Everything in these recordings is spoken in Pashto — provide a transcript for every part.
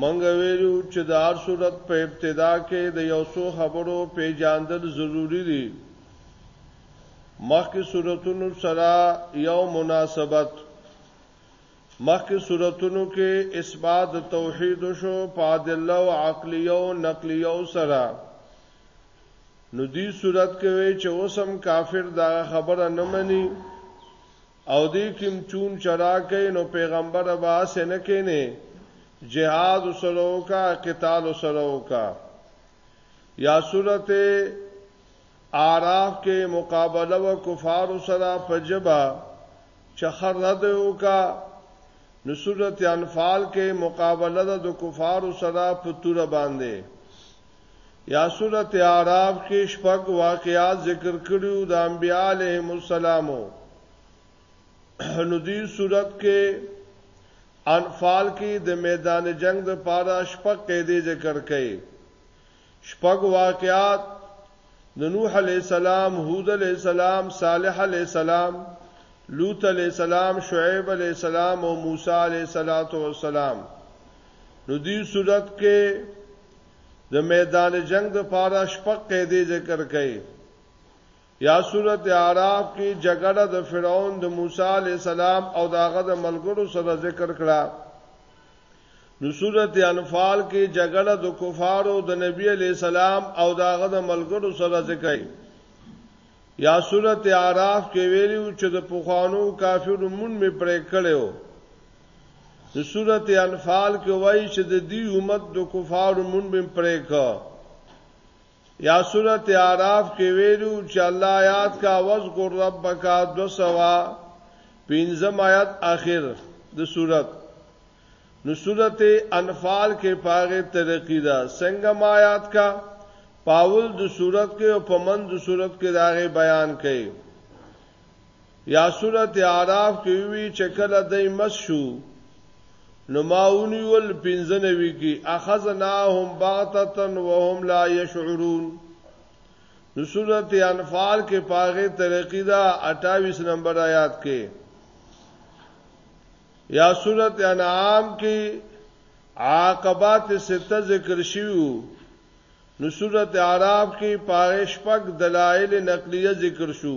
مونږ ویلو چې د هر سورت په ابتدا کې د یو څو خبرو پیژاندل ضروري دي مخکې سورتونو سره یو مناسبت مخکې صورتونو کې اثبات د توحید شو په ادله او عقلیه او نقلیه سره نو دې صورت کې وی چې اوسم کافر دا خبره نه مني او دی کیم چون چرا کئ نو پیغمبر به هسې نه کینې جهاد سره وکا قتال سره وکا یا صورت اعراف کې مقابله و کفار سره پجبا چخر رد وکا نو صورت انفال کې مقابله د کفار سره په تور باندې یا سورت اعراف کې شپږ واقعات ذکر کړیو د انبیاء علیهم السلامو نو دې سورت کې انفال کې د میدان جنگ د پاره شپږ قیدې ذکر کړي شپږ واقعات د نوح علی السلام هود علی السلام صالح علی السلام لوط علی السلام شعیب علی السلام او موسی علی السلام نو دې صورت کې د میدان جنگ د پاره شپږ قاعدې ذکر کړي یا سورت اعراف کې جګړه د فرعون د موسی علی السلام او داغه د ملګرو سره ذکر کړه نو سورت انفال کې جګړه د کفارو د نبی علی السلام او داغه د ملګرو سره ذکر یا سورت اعراف کې ویلو چې د پخوانو کافرو مون می پرې کړو د سورت انفال کې وایي چې د دې امت د کفارو مونږ بیم پرې کا یا سورت اعراف کې ویلو چې الله آیات کا وذکر ربک دو سوا پنځم آیات اخر د سورت نو سورت انفال کې پاغه ترقی دا څنګه ما آیات کا پاول د صورت کې او پمن د صورت کې داغه بیان کړي یا سورت اعراف کې وی چې کله دای مس شو نو ما ونیول پنځه نوي کې اخذناهم باغتتن وهم لا يشعرون نو سورت انفال کې پاغه ترقی دا 28 نمبر آیات کې یا سورت انعام کې عاقبات سته ذکر شیو نو سورت اعراف کې پاغه شپږ دلایل نقلیه ذکر شو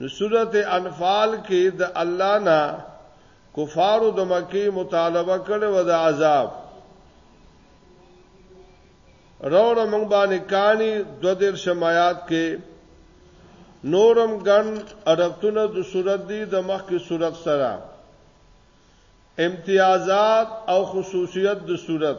نو سورته انفال کې د الله نه کفارو د مکی مطالبه کړو د عذاب روړه مونږ باندې کانی د دیر شمایات کې نورم ګن ارتونه د صورت دی د مخ کې صورت سره امتیازات او خصوصیت د صورت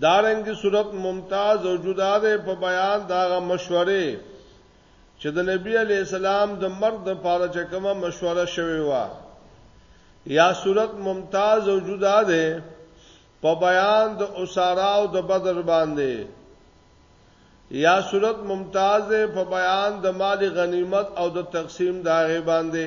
دارنګي صورت ممتاز او جدا ده په بیان داغه مشورې چې د نبی علی السلام د مرګ د پاره چې کومه مشوره شوی و یا صورت ممتاز او جدا ده په بیان د اسارا او د بدر باندې یا صورت ممتاز ده په بیان د مال غنیمت او د تقسیم داغه باندې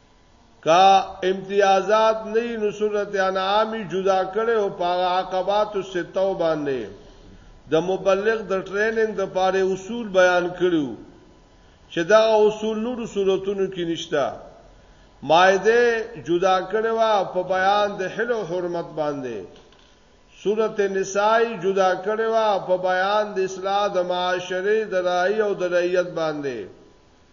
که امتیازات نه وي نو صورت انعام یې جدا کړی او په هغه عقباتو سته باندې د مبلغ د ټریننګ د پاره اصول بیان کړي وو چې دا اصول نورو صورتونو کې نشته مائده جدا کړي وا په بیان د حل او حرمت باندې سورت نسائی جدا کړي وا په بیان د اصلاح د معاشره د رای او د رعیت باندې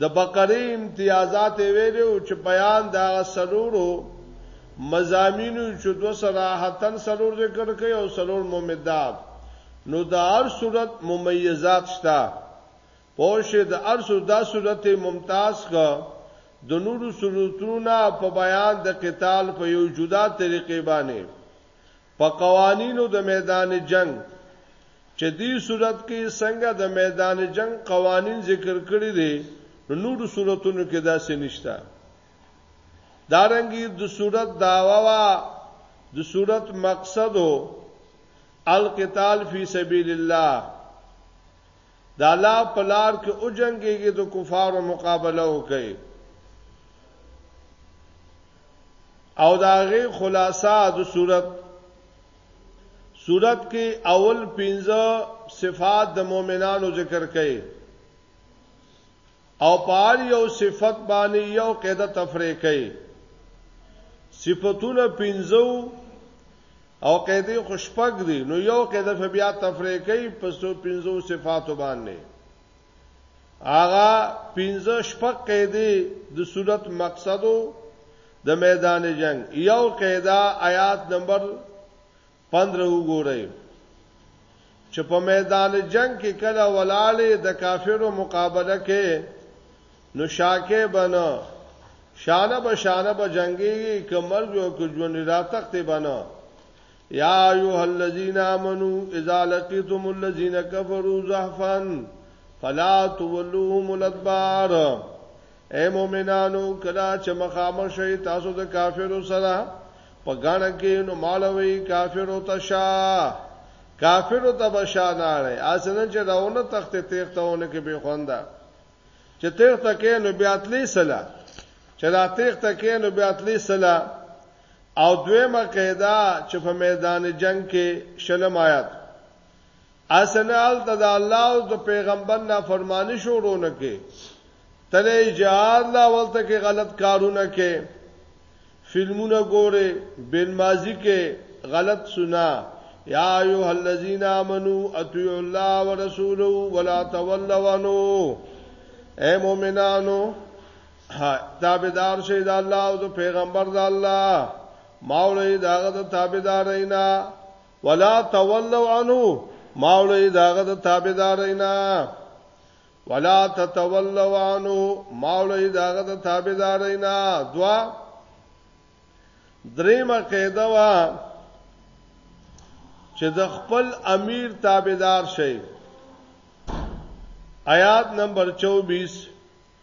د بقرې امتیازات یې ویلي و چې بیان د هغه څلورو مضامینو چې دوه صراحتن څلور ذکر کوي او څلور ممدات نو د هر صورت ممیزات شته پوشه د هر صورت دا صورت ممتاز که د نورو صورتونو په بیان د قتال په یو جدا طریقې باندې په قوانینو د میدان جنګ چې دې صورت کې څنګه د میدان جنګ قوانین ذکر کړی دی نو نور صورتونو کې دا څه نشته دارنګي د صورت داوا وا د صورت مقصد القتال فی سبیل الله د الله په لار کې وجنګېږي، د کفارو مقابله وکړي او دا غي خلاصہ د صورت صورت کې اول 15 صفات د مؤمنانو ذکر کړي او په هر یو صفت باندې یو قاعده تفریع کوي صفاتونه پنځو او قاعده خو شپږ دي نو یو قاعده بیا تفریع کوي په څو پنځو صفاتو باندې آغا پنځه شپږ قاعده د صورت مقصدو د میدان جنگ یو قاعده آیات نمبر پندره وګورئ چې په میدان جنگ کې کله ولاله د کافرو مقابله کې نو شاکه بنو شانه به شانه به جنگي کمر جو کو ژوند را تخت بنو یا ایه الذین آمنو اذا لقیتم الذین کفروا زحفا فلا تولوهم الادبار اے مومنانو کلا چې مخامخ شي تاسو د کافرو سره په ګڼه کې نو مالوي کافرو ته شا کافرو ته بشاناره اسنه چې داونه تخت تیختونه کې به خوندا چې تیخت کې نو بیا تلی سلا چې دا تیخت کې نو بیا تلی سلا او دویمه قاعده چې په میدان جنگ کې شلم آیات اسنال ته د الله او د پیغمبر نه فرمانی شروع نه کې تله جهاد لا ولته کې غلط کارونه کې فلمونه ګوره بن مازی کې غلط سنا یا ایو الذین آمنو اطیعوا الله ورسوله ولا تولوا عنه اے مومنانو تابعدار شئ د الله او د پیغمبر د الله ماولې داغه د تابعدارینا ولا تولوا عنه ماولې داغه د تابعدارینا ولا تتولوا عنه ماولې داغه د تابعدارینا دوا دریمه قاعده وا چې د خپل امیر تابعدار شي آیات نمبر 24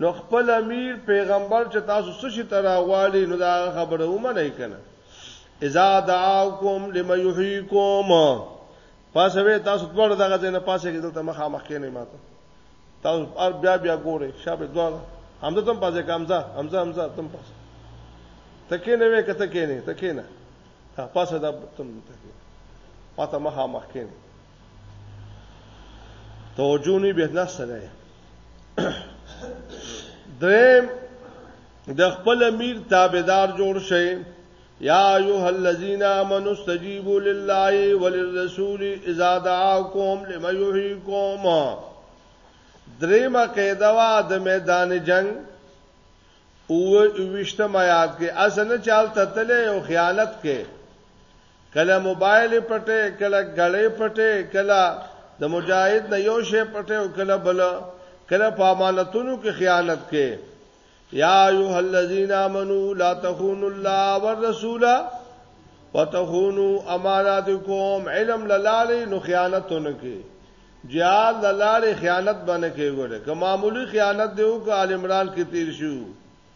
نو خپل امیر پیغمبر چې تاسو څه شي ته راغواړي نو دا خبره ومنئ کنه اذا دعاکم لما یحییکم پس وی تاسو دوړ دغه ځای نه پاسه کې دلته مخه مخ کې نه ماته تاسو ار بیا بیا ګوري شابه دوړ همزه تم پاسه کامزه همزه همزه تم پاسه تکې نه وې کته کې نه تکې نه پاسه دا تم تکې پاته مخه مخ کې نه توجه نه به نه سره دریم د خپل امیر تابعدار جوړ شئ یا ایها الذین آمنوا استجیبوا لله وللرسول اذا دعاکم لما یحییکم دریمه قاعده وا د میدان جنگ او وشتم آیات کې اسنه چال تتلې او خیانت کې کله موبایل پټه کله ګړې پټه کله د مجاهد نه یو شی پټه او کله بل کله په امانتونو کې خیانت کې یا ایه الذین آمنو لا تخونوا الله والرسول وتخونوا اماناتکم علم لاله نو خیانتونه کې جهاد لاله خیانت باندې کې ګوره که معمولی خیانت دیو که ال عمران کې تیر شو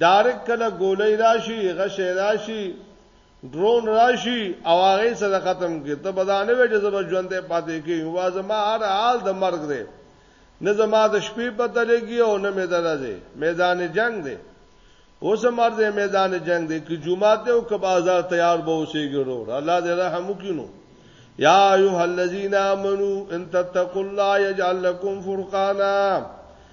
ډارک کله ګولۍ راشي غشې راشي ډرون راشي او هغه سره ختم کی ته بدانه وې چې زما ژوندې پاتې کی وا زما هر حال د مرګ دی نه زما د شپې پته لګي او نه مې درځي میدان جنگ دی اوس مرز میدان جنگ دی کی جمعه ته او که بازار تیار به اوسې ګرو الله دې رحم وکینو یا ایها الذین آمنو ان تتقوا الله یجعل لكم فرقانا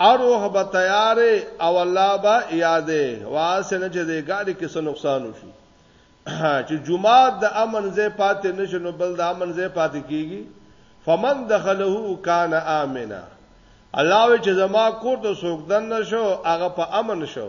اروح به تیارې او الله به یادې واسه نه چې د ګاډي کې څه نقصان وشي چې جمعه د امن زې پاتې نشنو بل د امن زې پاتې کیږي فمن دخله کان امنا الله چې زما کور ته سوګدن نشو هغه په امن شو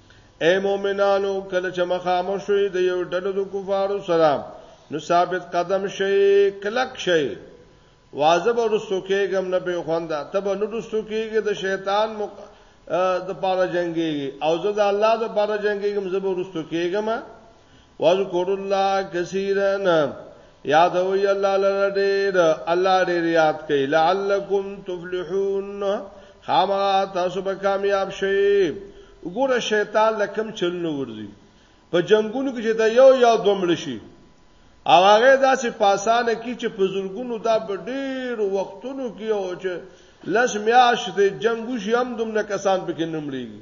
اے مؤمنانو کله چې مخامخ شوي د یو ډلو د کفارو سره نو ثابت قدم شي کلک شي واجب ورستو کېږم نه به خوندا تب نو رستو کېږي د شیطان مق... د پاره جنگي او زه د الله د پاره جنگيږم زه به ورستو کېږم واذکر الله کثیرا یاد وی الله لره ډیر الله ډیر یاد کړي لعلکم تفلحون خاما تاسو به کامیاب شئ وګوره شیطان لکم چل نو ورځي په جنگونو کې چې دا یو یو دومړ شي او هغه داسې پاسانه کې چې په زورګونو دا په ډیر وختونو کې او چې لس میاش د جنگو شي هم دومره کسان پکې نمړيږي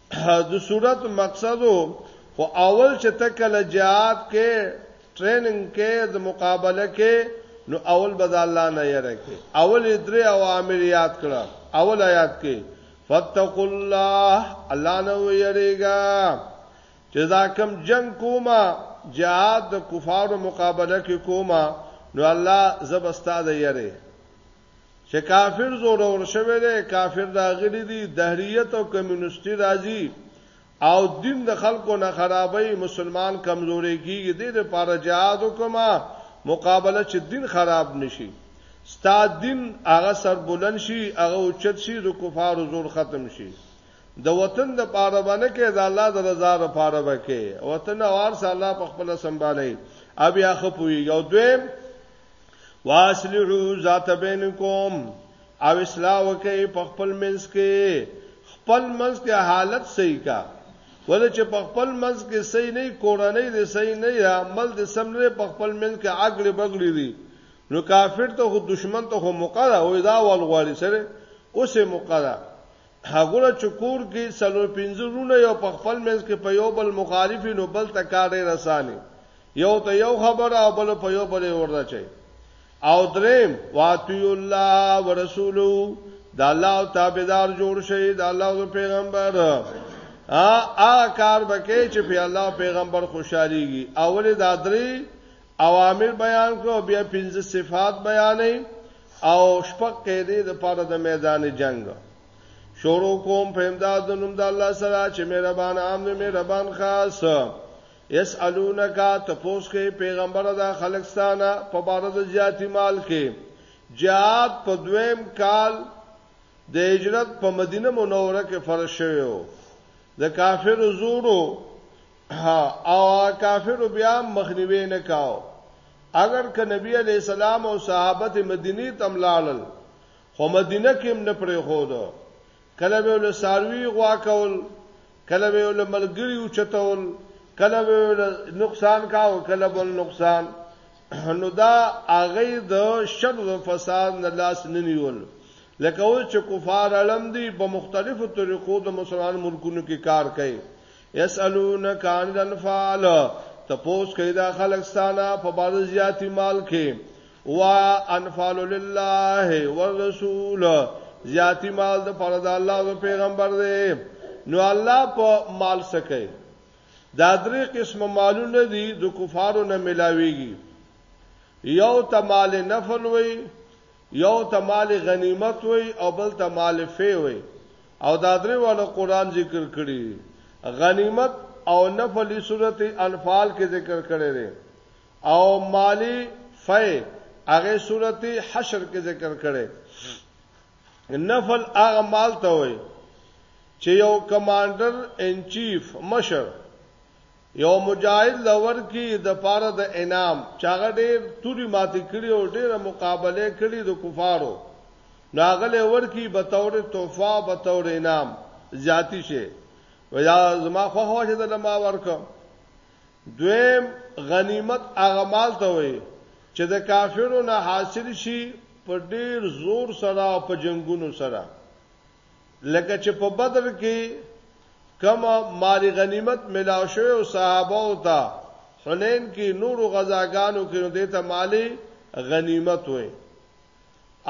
د صورت مقصد خو اول چې تکل جهاد کې ټریننګ کې د مقابله کې نو اول بد الله نه یره کې اول درې اوامر یاد کړه اول آیات کې فتقوا الله الله نو یریګا چې دا کم جنگ کوما جهاد د کفارو مقابله کې کوما نو الله زب استاد یری چې کافر زورور شوی دی کافر راغلی دی دهریت او کمیونستی راځي او دین د خلکو نه خرابوي مسلمان کمزوري کیږي د دې لپاره جهاد وکما مقابله چې دین خراب نشي ستا دین هغه سربلند شي هغه اوچت شي د کفارو زور ختم شي د وطن د پاره باندې کې د الله د رضا د پاره وکي وطن اوار سالا په خپل سنبالي ابي اخ پوي یو دویم واسلحو ذات بینکم او اصلاح وکي په خپل منځ کې خپل منځ کې حالت صحیح کا ولې چې په خپل منځ کې صحیح نه کورنۍ دې صحیح نه یا عمل دې سم نه په خپل منځ کې اګړې بغړې دي نو کافر ته خو دشمن ته خو مقره او دا ول غواړي سره اوسه مقره هغه چکور کې سلو پنځه رونه یو په خپل منځ کې په یو بل مخالفینو بل تکارې رساني یو ته یو خبره او بل په یو بل ورده چي او دریم واتی الله ورسولو د الله تابعدار جوړ شي د الله پیغمبر ا ا کار بکې چې په الله پیغمبر خوشاليږي اول د درې اوامر بیان کړو بیا پنځه صفات بیانې او شپږ قیدې د پاره د میدان جنگ شروع کوم په امداد نوم د الله سره چې مهربان عام نه مهربان خاص یسألونک تپوس کوي پیغمبر دا خلک ستانه په بار د زیاتی مال کې جهاد په دویم کال د هجرت په مدینه منوره کې فرض شوی و د کافر زورو او کافر بیا مخنیوي نه کاو اگر که نبی علی السلام او صحابت مدینی تملالل خو مدینه کې نه پرې خو دو کله به له ساروی غوا کول کله به ول ملګری او چتول کله به ول نقصان کا او کله بل نقصان نو دا هغه د شر او فساد نه لاس نه نیول لکه او چې کفار علم دی په مختلفو طریقو د مسلمان ملکونو کې کار کوي یسالون کان الانفال تپوس کیدا خلک ستانه په بازار زیاتی مال کې وانفال لله والرسول زیاتی مال د پر د الله او پیغمبر دی نو الله په مال سکه دا درې قسم مالونه دي د کفارو نه ملاويږي یو تمال نفل وي یو تمال غنیمت وي او بل تمال فی وي او دا درې والا قران ذکر کړی غنیمت او نفل سورته انفال کې ذکر کړی دی او مالی فی هغه سورته حشر کې ذکر کړي نفل هغه مال ته وي چې یو کمانډر ان چیف مشر یو مجاهد لور کې د پاره د انعام چاغه ډېر توري ماتې کړي او ډېره مقابله کړي د کفارو ناغله ور کې به تور تحفه به تور انعام زیاتی شي ویا زما خو هوښه د لما ورکم دویم غنیمت هغه مال ته وایي چې د کافرو نه حاصل شي په ډیر زور سره او په جنگونو سره لکه چې په بدر کې کما مال غنیمت ملاو شوی او صحابه او تا حنین کې نورو غزاګانو کې نو دیته مال غنیمت وې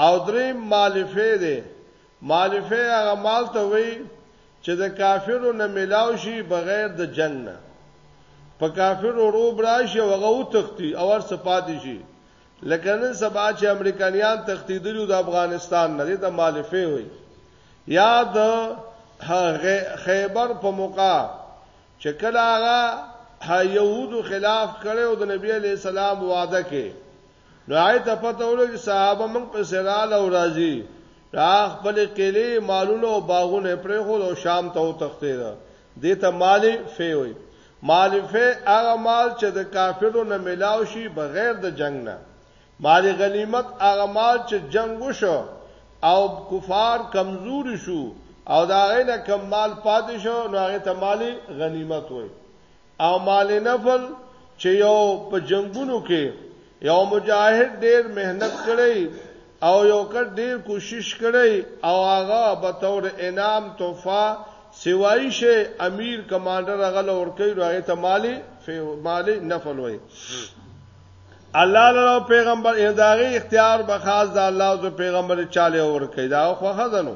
او درې مال فیده مالفه هغه مال ته وایي چې د کافرو نه ملاو شي بغیر د جنگ نه په کافرو روب راشي هغه او تختی او ور سپاتې شي لکه نن سبا چې امریکایان تختیدلو د افغانستان نه د مالفه وي یا د خیبر په موقع چې کله هغه یهودو خلاف کړو د نبی علی سلام وعده کې نو هغه ته پته ولګي صحابه موږ په سرال او راځي دا خپل کلی مالونه او باغونه پرې خو او شام ته وتښتې ده دې ته مالی فی وي مالی فی هغه مال چې د کافرو نه ملاو شي بغیر د جنگ نه مالی غنیمت هغه مال چې جنگ وشو او کفار کمزوري شو او دا غینه کم مال پاتې شو نو هغه ته مالی غنیمت وي او مال نفل چې یو په جنگونو کې یو مجاهد ډیر مهنت کړی او یو کړ ډیر کوشش کړی او هغه به تور انعام تحفه سوای شي امیر کمانډر هغه لور کوي راغی ته مالی مالی نفل وای الله له پیغمبر اداري اختیار به خاص د الله او پیغمبر چاله ور کوي دا خو خزنو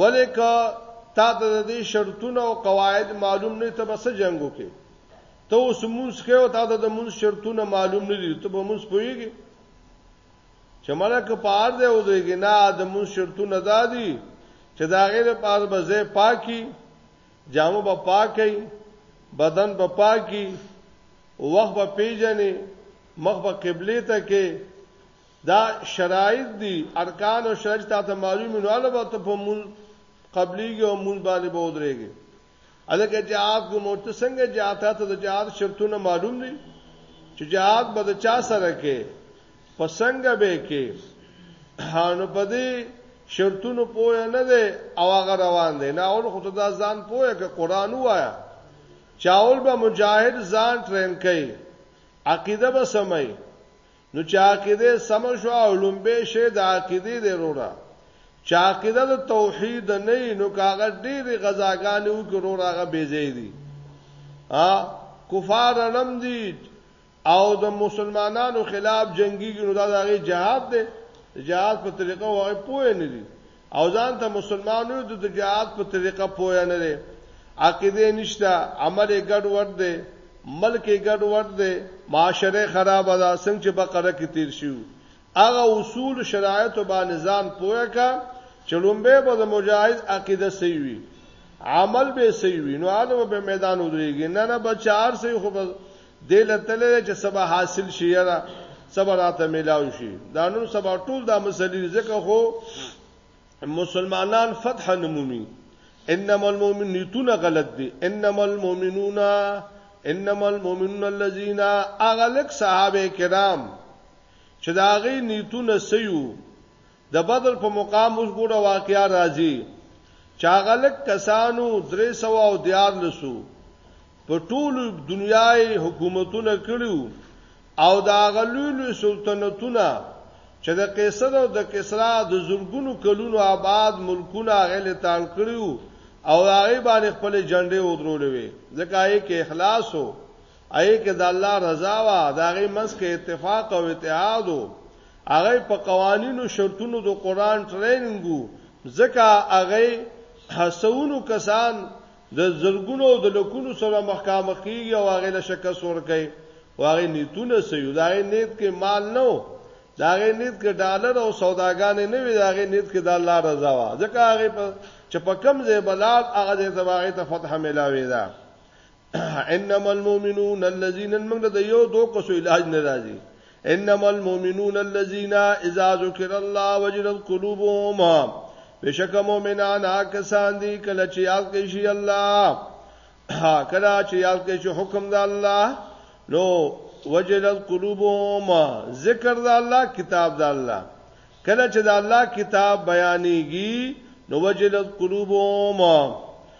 ولې که تا ته د دې شرطونه او قواعد معلوم نه ته بس جنگ وکې ته اوس مونږ کې او تا ته د مونږ شرطونه معلوم نه دي ته به مونږ پويږي چې ملک پار دی او دیګ نه د مونږ شرطونه دادي چې دا غیر پار به زه پاکي جامو به پاکي بدن به پاکي وخت به پیژنې مخ به قبله ته کې دا شرایط دي ارکان او شرایط ته معلوم نه اله به ته په مون قبليږي او مون باندې به ودرېږي الکه جهاد کو موت څنګه جهاد ته د جهاد شرطونه معلوم دي چې جهاد به د چا سره کې پسنګ به کې هانو پدې شرطونو پوه نه ده او هغه روان دي نه اول خو ته ځان پوهه کې قران وایا چاول به مجاهد ځان ټرین کوي عقیده به سمي نو چې عقیده سم شو او لومبه شی د عقیده دی روړه چې عقیده د توحید نه نو کاغه ډېر غزاګانې او کې روړه هغه بیځې دي ا کفار نم دي او د مسلمانانو خلاف جنگي ګنو دا دغه جهاد دی جهاد په طریقه وغه پوه نه دي او ځان ته مسلمان وي د جهاد په طریقه پوه نه دی عقیده نشته عمل ګډ وډ دی ملک ګډ وډ دی معاشره خراب ده څنګه چې بقره کې تیر شو هغه اصول شرایط او باندې ځان پوهه کا چلومبه به د مجاهد عقیده صحیح وي عمل به صحیح وي نو هغه به میدان ودرېږي نه نه بچار صحیح خو دی له تله دی چې سبا حاصل شي یاره سبا راته ملاو شي دا نن سبا ټول دا مسلې ځکه خو مسلمانان فتح نمومي انما المؤمنون غلط دي انما المؤمنون انما المؤمنون الذين اغلق صحابه کرام چې دا غي نیتونه سيو د بدر په مقام اوس ګوره واقعا راځي چې هغه لږ کسانو درې سوه او دیارلسو په ټولو دنیا یې حکومتونه کړي وو او د هغه لوی لوی سلطنتونه چې د قیصر او د کسرا د زرګونو کلونو آباد ملکونه هغه له تاړ کړي وو او هغه باندې خپل جنډې ودرولې وې ځکه یې کې اخلاص وو اې کې د الله رضا وا دا غي منځ کې اتفاق او اتحاد او هغه په قوانینو شرطونو د قران ټریننګو ځکه هغه حسونو کسان د زرګونو د لکونو سره مخامخ کیږي او هغه له شکه سور کوي واغې نیتونه سيو دا غي نیت کې مال نه و دا غي نیت کې ډالر او سوداګانې نه وي دا غي نیت کې د الله رضا وا ځکه هغه په چې په کم ځای بلال هغه د تباغه ته فتح ملاوي دا انما المؤمنون الذين من د یو دو کسو علاج نه راځي انما المؤمنون الذين اذا ذكر الله وجلت قلوبهم بشک مؤمنان کسان دي کله چې یاد کوي شي الله کله چې یاد کوي شي حکم د الله نو وجلت قلوبهم ذکر د الله کتاب د الله کله چې د الله کتاب بیانېږي نو وجلت قلوبهم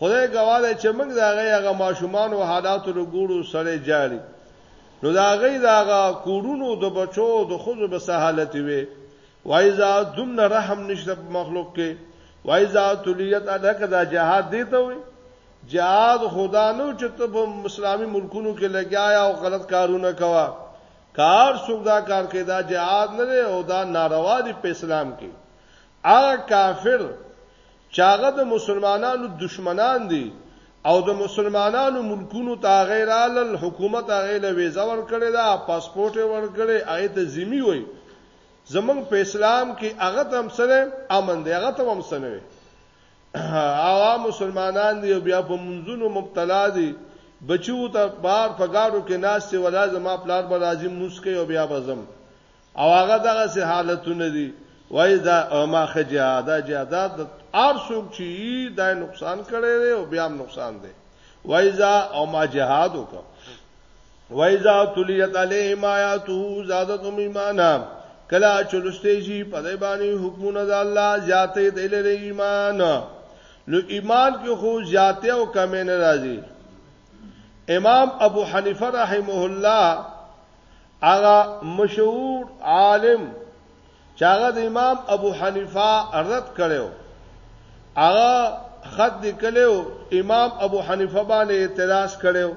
خدای ګواه دی چې موږ د هغې هغه ماشومانو حالاتو له ګورو سړی جاړي نو د هغې د هغه کورونو د بچو د ښځو به څه حالت وي وایي زه دومره رحم نشته په مخلوق کې وایي زه تلیت الکه دا جهاد دی ته وي جهاد خدا نو چې ته په اسلامي ملکونو کې لګیا او غلط کارونه کوه کار څوک دا کار کوي دا جهاد نه دی او دا ناروا دی په اسلام کې هغه کافر چې هغه د مسلمانانو دښمنان دي او د مسلمانانو ملکونو ته هغه رالل، حکومت هغه له ویزه ورکړې ده، پاسپورټ یې ورکړی، هغه ته ذمي وایي. زموږ په اسلام کې هغه ته هم څه دی؟ امن دی، هغه ته هم څه نه وي. هغه مسلمانان دي او بیا په منځونو مبتلا دي، بچیو ته بار په ګاډو کې ناست وي، ولا زما پلار به راځي موس کوي او بیا به ځم. او هغه دغه سه حالتونه دي وای دا ما خجا دا جاده د ار څوک چی دا نقصان کړي دی او بیا نقصان دی وایزا او ما جهاد وکړه وایزا تلیت علیهم آیاته زادتهم ایمانا کلا چلوستې شي په دې باندې حکمونه د الله زیاتې دی لري ایمان نو ایمان کې خو زیاتې او کمې نه راځي امام ابو حنیفه رحمه الله هغه مشهور عالم چې هغه د امام ابو حنیفه رد کړو هغه خط لیکلو امام ابو حنیفه باندې اعتراض کړو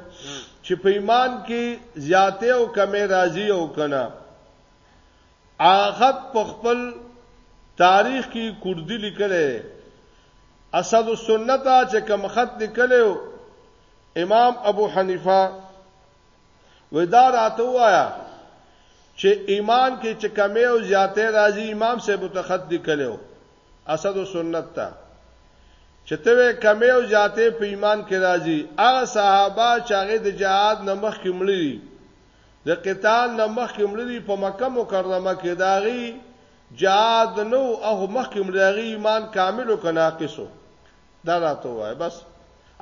چې په ایمان کې زیاته او کمې راځي او کنه آخد په خپل تاریخ کې کوردی لیکلی دی. اسد السنته چې کوم خط لیکلی و امام ابو حنیفه وې دا راته وایا چې ایمان کې چې کمی او زیاتې راځي امام صاحب ته خط لیکلو اسد او سنت ته چې ته کمی او زیاتې په ایمان کې راځي هغه صحابه چې هغه د جهاد نمخ کې مړي د قتال نه مخکې مړدي په مکه مکرمه کې داغي جهاد نو او مخکې مړدي هغه ایمان کامل او کناقصو دا راته وای بس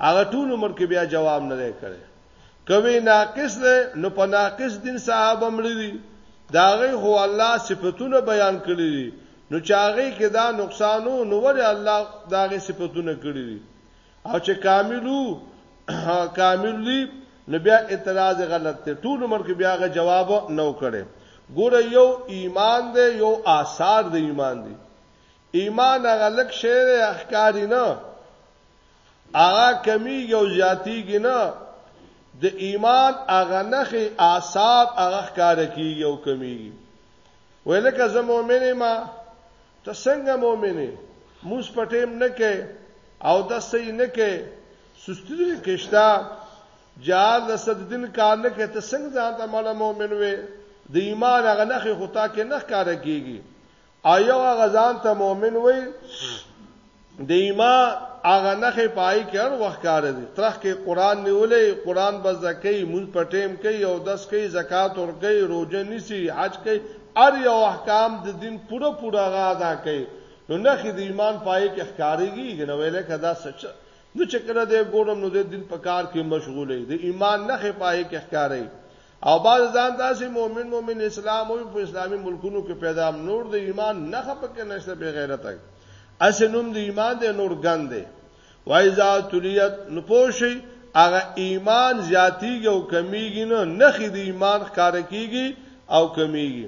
هغه ټول عمر کې بیا جواب نه دی کړی کوي ناقص دی نو په ناقص دین صحابه مړ دي دا غي هو الله صفاتونه بیان کړی دي نو چاغي کې دا نقصانو نو ور الله دا غي صفاتونه کړی دي او چې کاملو کاملی نو بیا اعتراض غلط دی ټول عمر کې بیا غ جواب نه وکړي ګوره یو ایمان دی یو آثار دی ایمان دی ایمان هغه لک شعر احکاری نه هغه کمی یو زیاتیږي نه د ایمان هغه نخې آثار هغه ښکار کیږي او کمیږي وای لکه زه مؤمن یم ته څنګه مؤمن یې موس پټیم نه کې او د سې نه کې سستی دې کېشتا جهاد د صددین کار نه کې ته څنګه ځان ته مال مؤمن وې د ایمان هغه نه خو تا کې نه ښکار کیږي آیا غزان ته مؤمن وې د ایما هغه نخې پای کې هر وخت کار دي ترخ کې قران نیولې قران به زکې مون پټیم کې او دس کې زکات ور کې روزه نیسی حج کې ار یو احکام د دین پوره پوره غا ادا کې نو نخې د ایمان پای کې ښکاریږي نو ویلې کدا سچ نو چې کړه دې ګورم نو د دین په کار کې مشغولې د ایمان نخې پای کې ښکارې او بعض ځان داسې مؤمن مؤمن اسلام او په اسلامي ملکونو کې پیدا نور د ایمان نه خپکه نشته به غیرت ای اسنوم د ایمان د نور ګند دی وایذا تلیت نپوشي هغه ایمان زیاتیږي او کمیږي نه نخې د ایمان ښکار کیږي او کمیږي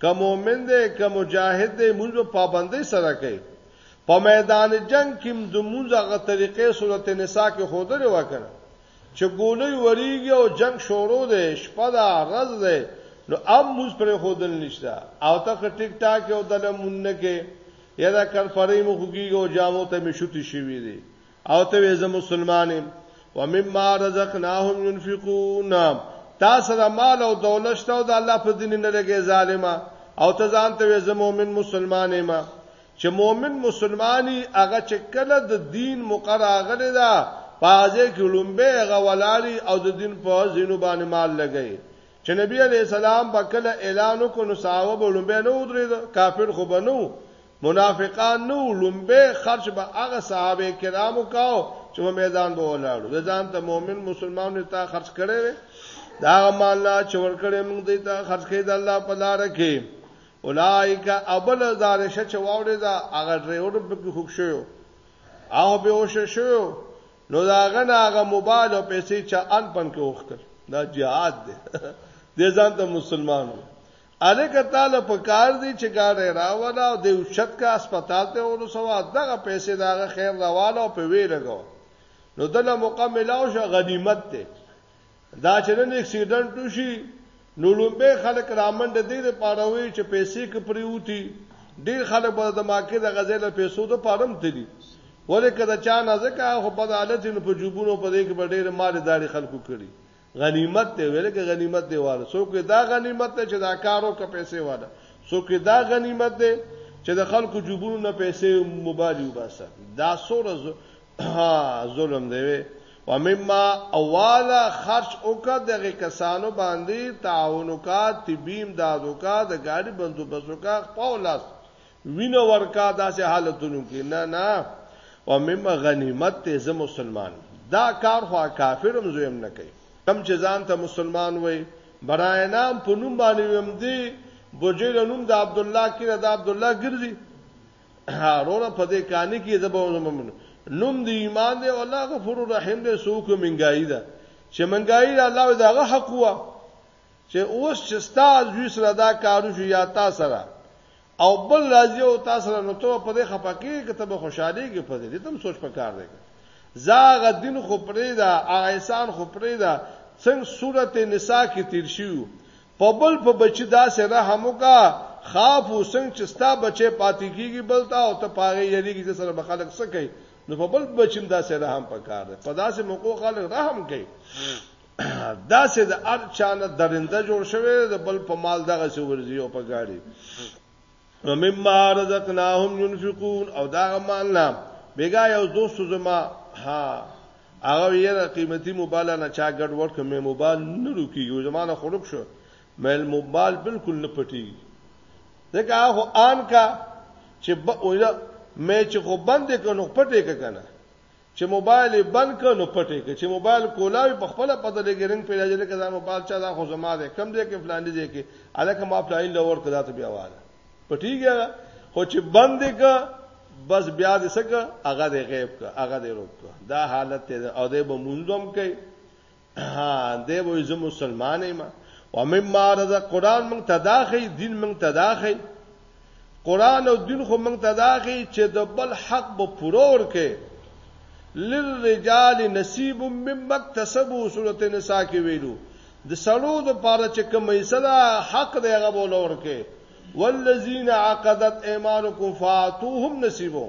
که مؤمن دی که مجاهد دی مونږ په پابندۍ سره کوي په میدان جنگ کې د مونږ هغه طریقې صورت نساء کې خودره وکړه چې ګولې وریږي او جنگ شروع دی شپه ده ورځ ده نو ام موږ پر خودل نشته او ته ټیک ټاک او دله مونږ نه کې یدا کار فرې مو خوږي او جامو ته مشوتی شوی دی او ته وې زه مسلمان یم ومما رزقناهم ينفقون تاسو د مال او دولت شته او د الله په دین نه لګي ظالما او ته ځان ته وې زه مؤمن مسلمان یم چې مؤمن مسلمانی هغه چې کله د دین مقرره غلې ده پازه کې لومبه غولالی او د دین په زینو باندې مال لګي چې نبی علی السلام بکله اعلان وکړو صحابه لومبه نه ودرېد کافر خو بنو منافقان نو لومبه خرج به هغه صحابه کرامو کاو چې په میدان به ولاړو ځان ته مؤمن مسلمانانو ته خرج کړي وي دا مال نه چې ورکړې موږ دې ته خرج کړي د الله په لار کې اولایک ابل دارش چې واورې دا هغه ډرایور به کې خوښ شو او به وش شو نو دا غنه هغه موبایل او پیسې چې ان پن کې وختل دا jihad دی د ځان ته مسلمانانو هلکه تاله په کار دی چې ګاډی راوله او دی اوچت کا هسپتال ته ورسوه دغه پیسې د هغه خیر راواله او په وی لګو نو دله موقع ملاو شو غنیمت ته دا چې نن اکسیډنټ وشي نو لومبه خلک رامنډ دی د پاروي چې پیسې کې پریوتی ډیر خلک به د ماکې د غزل پیسو د پارم تلی ولې کده چا نه ځکه خو په عدالت په جوبونو په دې کې ډیر مال داري خلکو کړی غنیمت دی ویل کې غنیمت دی واله څوک دا غنیمت دی چې دا کارو کا پیسې واله څوک دا غنیمت دی چې د خلکو جوبونو نه پیسې مبالي وباسه دا سور ظلم دی وی ومما اوالا خرج اوکا دغه کسانو باندې تعاون کا تبیم دادو کا د گاډي بندوبست کا خپل لاس وینه ورکا داسې حالتونو کې نه نه او مم غنیمت ته زه مسلمان دا کار خو کافرم زویم نه کوي کم چې ځان ته مسلمان وای برای نام په نوم باندې ویم دی بوجیل نوم د عبد الله کې د عبد الله ګرځي هارونه په دې کانی کې زبو زممن نوم دی ایمان دی الله غفور رحیم دی سوک منګای ده چې منګای الله دغه حق وا چې اوس چې ستا زوی سره دا کارو شو یا تا سره او بل راځي او تا سره نو ته په دې خپکه کې ته به خوشاله کې په دې تم سوچ پکار دی زاغ دین خو پرې دا احسان خو پرې دا څنګه سورته نساء کې تیر شو په بل په بچی دا سره هموکا خاف وسنګ چې ستا بچي پاتې کیږي بلتا او ته پاره یریږي چې سره بخلک سکه نو په بل بچیم دا سره هم پکار دی په داسې موقع خلک رحم کوي داسې د هر چا نه درنده جوړ شوی دی، د بل په مال دغسې ورځي او په ګاډي. ومما رزقناهم ينفقون او دا مال نه بیګا یو دوست زما ها هغه یې قیمتي موبایل نه چا ګډ ورک مې موبایل نه روکي یو زمانه خړک شو مې موبایل بالکل نه پټي ځکه هغه آن کا چې به ویل مې چې خو بند کړو پټې کنه چې موبایل یې بند کړ نو پټ یې کړ چې موبایل کولاوي په خپل پته لګي رنګ پیدا جوړ کړه دا موبایل چا دا خو زما ده کم دی کې فلان دی کې الکه ما فلان لور کړه ته بیا واله پټیږي خو چې بند کړ بس بیا دې سکه هغه دې غیب کړ هغه دې روک کړ دا حالت ته او دې به مونږم کوي ها دی وای زه مسلمان یم و مما رضا قران مونږ تداخی دین مونږ تداخی قران او دین خو مونږ تداخی چې د بل حق به پرور کې للرجال نصیب مما اكتسبوا سوره النساء کې ویلو د سړو د پاره چې کوم ایسلا حق دی هغه بولور کې والذین عقدت ایمانکم فاتوهم نصیبو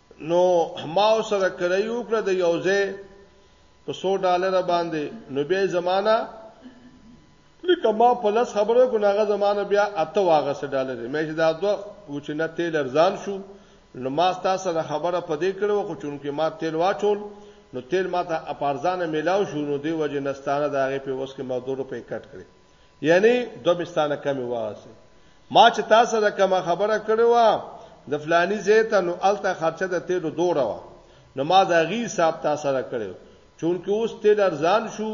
نو ما سره کرای وکړه د یو ځای په 100 ډالر باندې نو به زمانہ لکه ما په لس خبرو کو ناغه زمانہ بیا اته واغه سره ډالر مې چې دا دوه وچنه تیل ارزان شو نو ما تاسو سره خبره پدې کړو خو چونکه ما تیل واچول نو تیل ما ته اپارزانه میلاو شو نو دی وجه نستانه داغه په وس کې ما 2 روپې کټ کړې یعنی دو مستانه کمی واغسه ما چې تاسو د کومه خبره کړې و د فلانی زیته نو الته خرچه د تیلو دوره و نو ما دا غي حساب تاسو سره کړو چونکه اوس تیل ارزان شو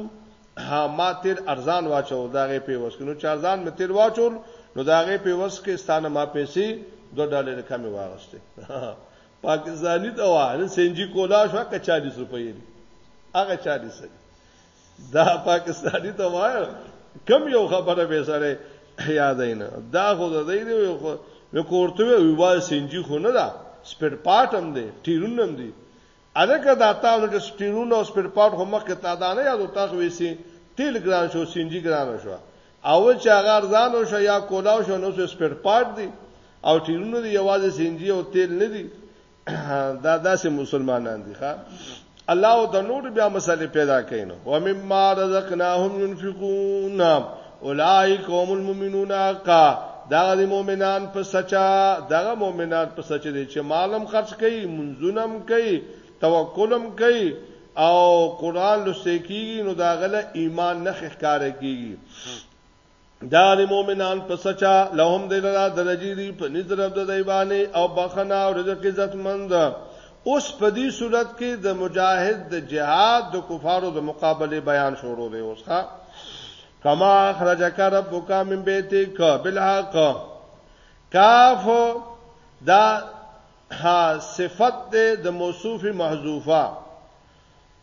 ها ما تیل ارزان واچو دا غي په وس نو چې ارزان مې تیل واچول نو دا غي په وس کې ستانه ما پیسې 2 ډالر کمی واغسته پاکستانی ته واه سنجي کولا شو که 40 روپۍ هغه 40 دا پاکستانی ته وای کم یو خبره به سره یاد نه دا خو د دې یو خو وکورته وی وای سنجي خو نه دا سپیر پارت هم دی ټیرون هم دی الکه دا تاسو چې سټیرون او سپیر پارت هم مخکې تا دا نه یادو تاسو ویسي تیل ګران شو سینجی ګران شو اول چې هغه ارزان شو یا کولاو شو نو سپیر پارت دی او ټیرونه دی یوازې سینجی او تیل نه دی دا داسې مسلمانان دي ښا الله او د نور بیا مسلې پیدا کین او مما رزقناهم ينفقون اولئک هم المؤمنون حقا دا د مؤمنان په سچا دا مؤمنان په سچ دي چې مالم خرج کوي منځونم کوي توکلم کوي او قران لسته کیږي نو دا غله ایمان نه ښکار کیږي دا د مؤمنان په سچا لهم دلرا درجی دی په نظر عبد دیوانه او بخنا او رزق عزت مند اوس په دې صورت کې د مجاهد د جهاد د کفارو د مقابله بیان شروع دی اوس ښا کما اخرجک ربک من بیتک بالحق کاف دا صفت د موصوف محذوفه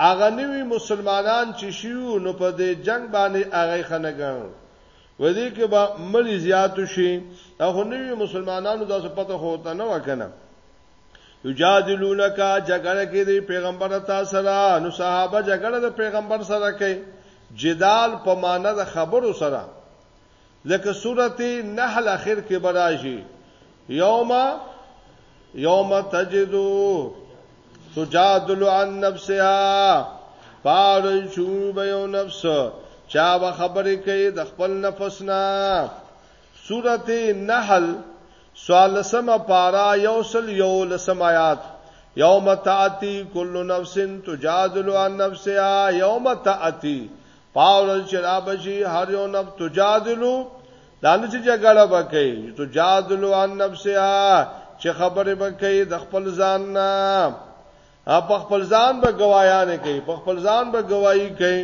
هغه نوي مسلمانان چې شوي وو نو په دې جنګ باندې هغه یې ښه نه ګڼل. په دې کې به مړي زیات شي او خو نوي مسلمانانو دا څه پته خو ورته نه وه که نه یجادلونک جګړه کې دی پیغمبر تا سره نو صحابه جګړه د پیغمبر سره کوي جدال په معنا د خبرو سره لکه سورت نحل اخر کې براشي یوم یوم تجدو تجادل عن نفسها پار شو به یو نفس چا به خبرې کوي د خپل نفس نه سورت نحل سوال سما پارا یوصل یو لسم آیات یوم تاتی کل نفس تجادل عن نفسها یوم تاتی پاول چې را بشي هر یو نب تجادلو دا نه چې جګړه وکړي تجادلو عن نفسها چې خبرې وکړي د خپل ځان نه په خپل ځان به گوايان کوي په خپل ځان به گواہی کوي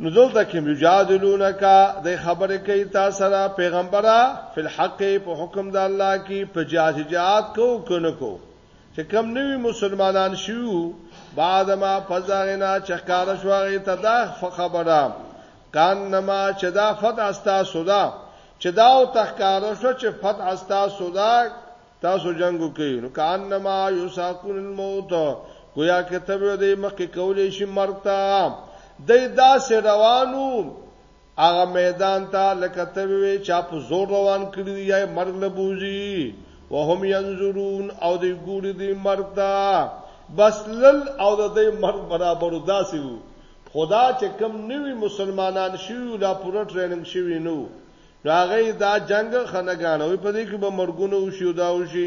نو دلته کې مجادلونک د خبرې کوي تاسو سره پیغمبره فل حق په حکم د الله کې په جهاد کو کنه کو چې کم نوی مسلمانان شیو بعد ما پزاغنا چخکار شو غی ته دا خبره کان نما چې دا فت استا سودا چې دا او تخکار شو چې فت استا سودا تاسو جنگو کوي نو کان نما یساقون الموت گویا کې تبه دې مخکې کولې شي مرتا د داسې روانو هغه میدان ته لکه ته وی چا په زور روان کړی یا مرګ له بوزي وهم ينظرون او دی ګوري دی مرګ ته بس لل او د دې مرګ برابر داسې وو خدا چې کم نوی مسلمانان شیو لا پوره ټریننګ شوی نو راغی دا جنگ خنګانوي په دې کې به مرګونه وشي دا وشي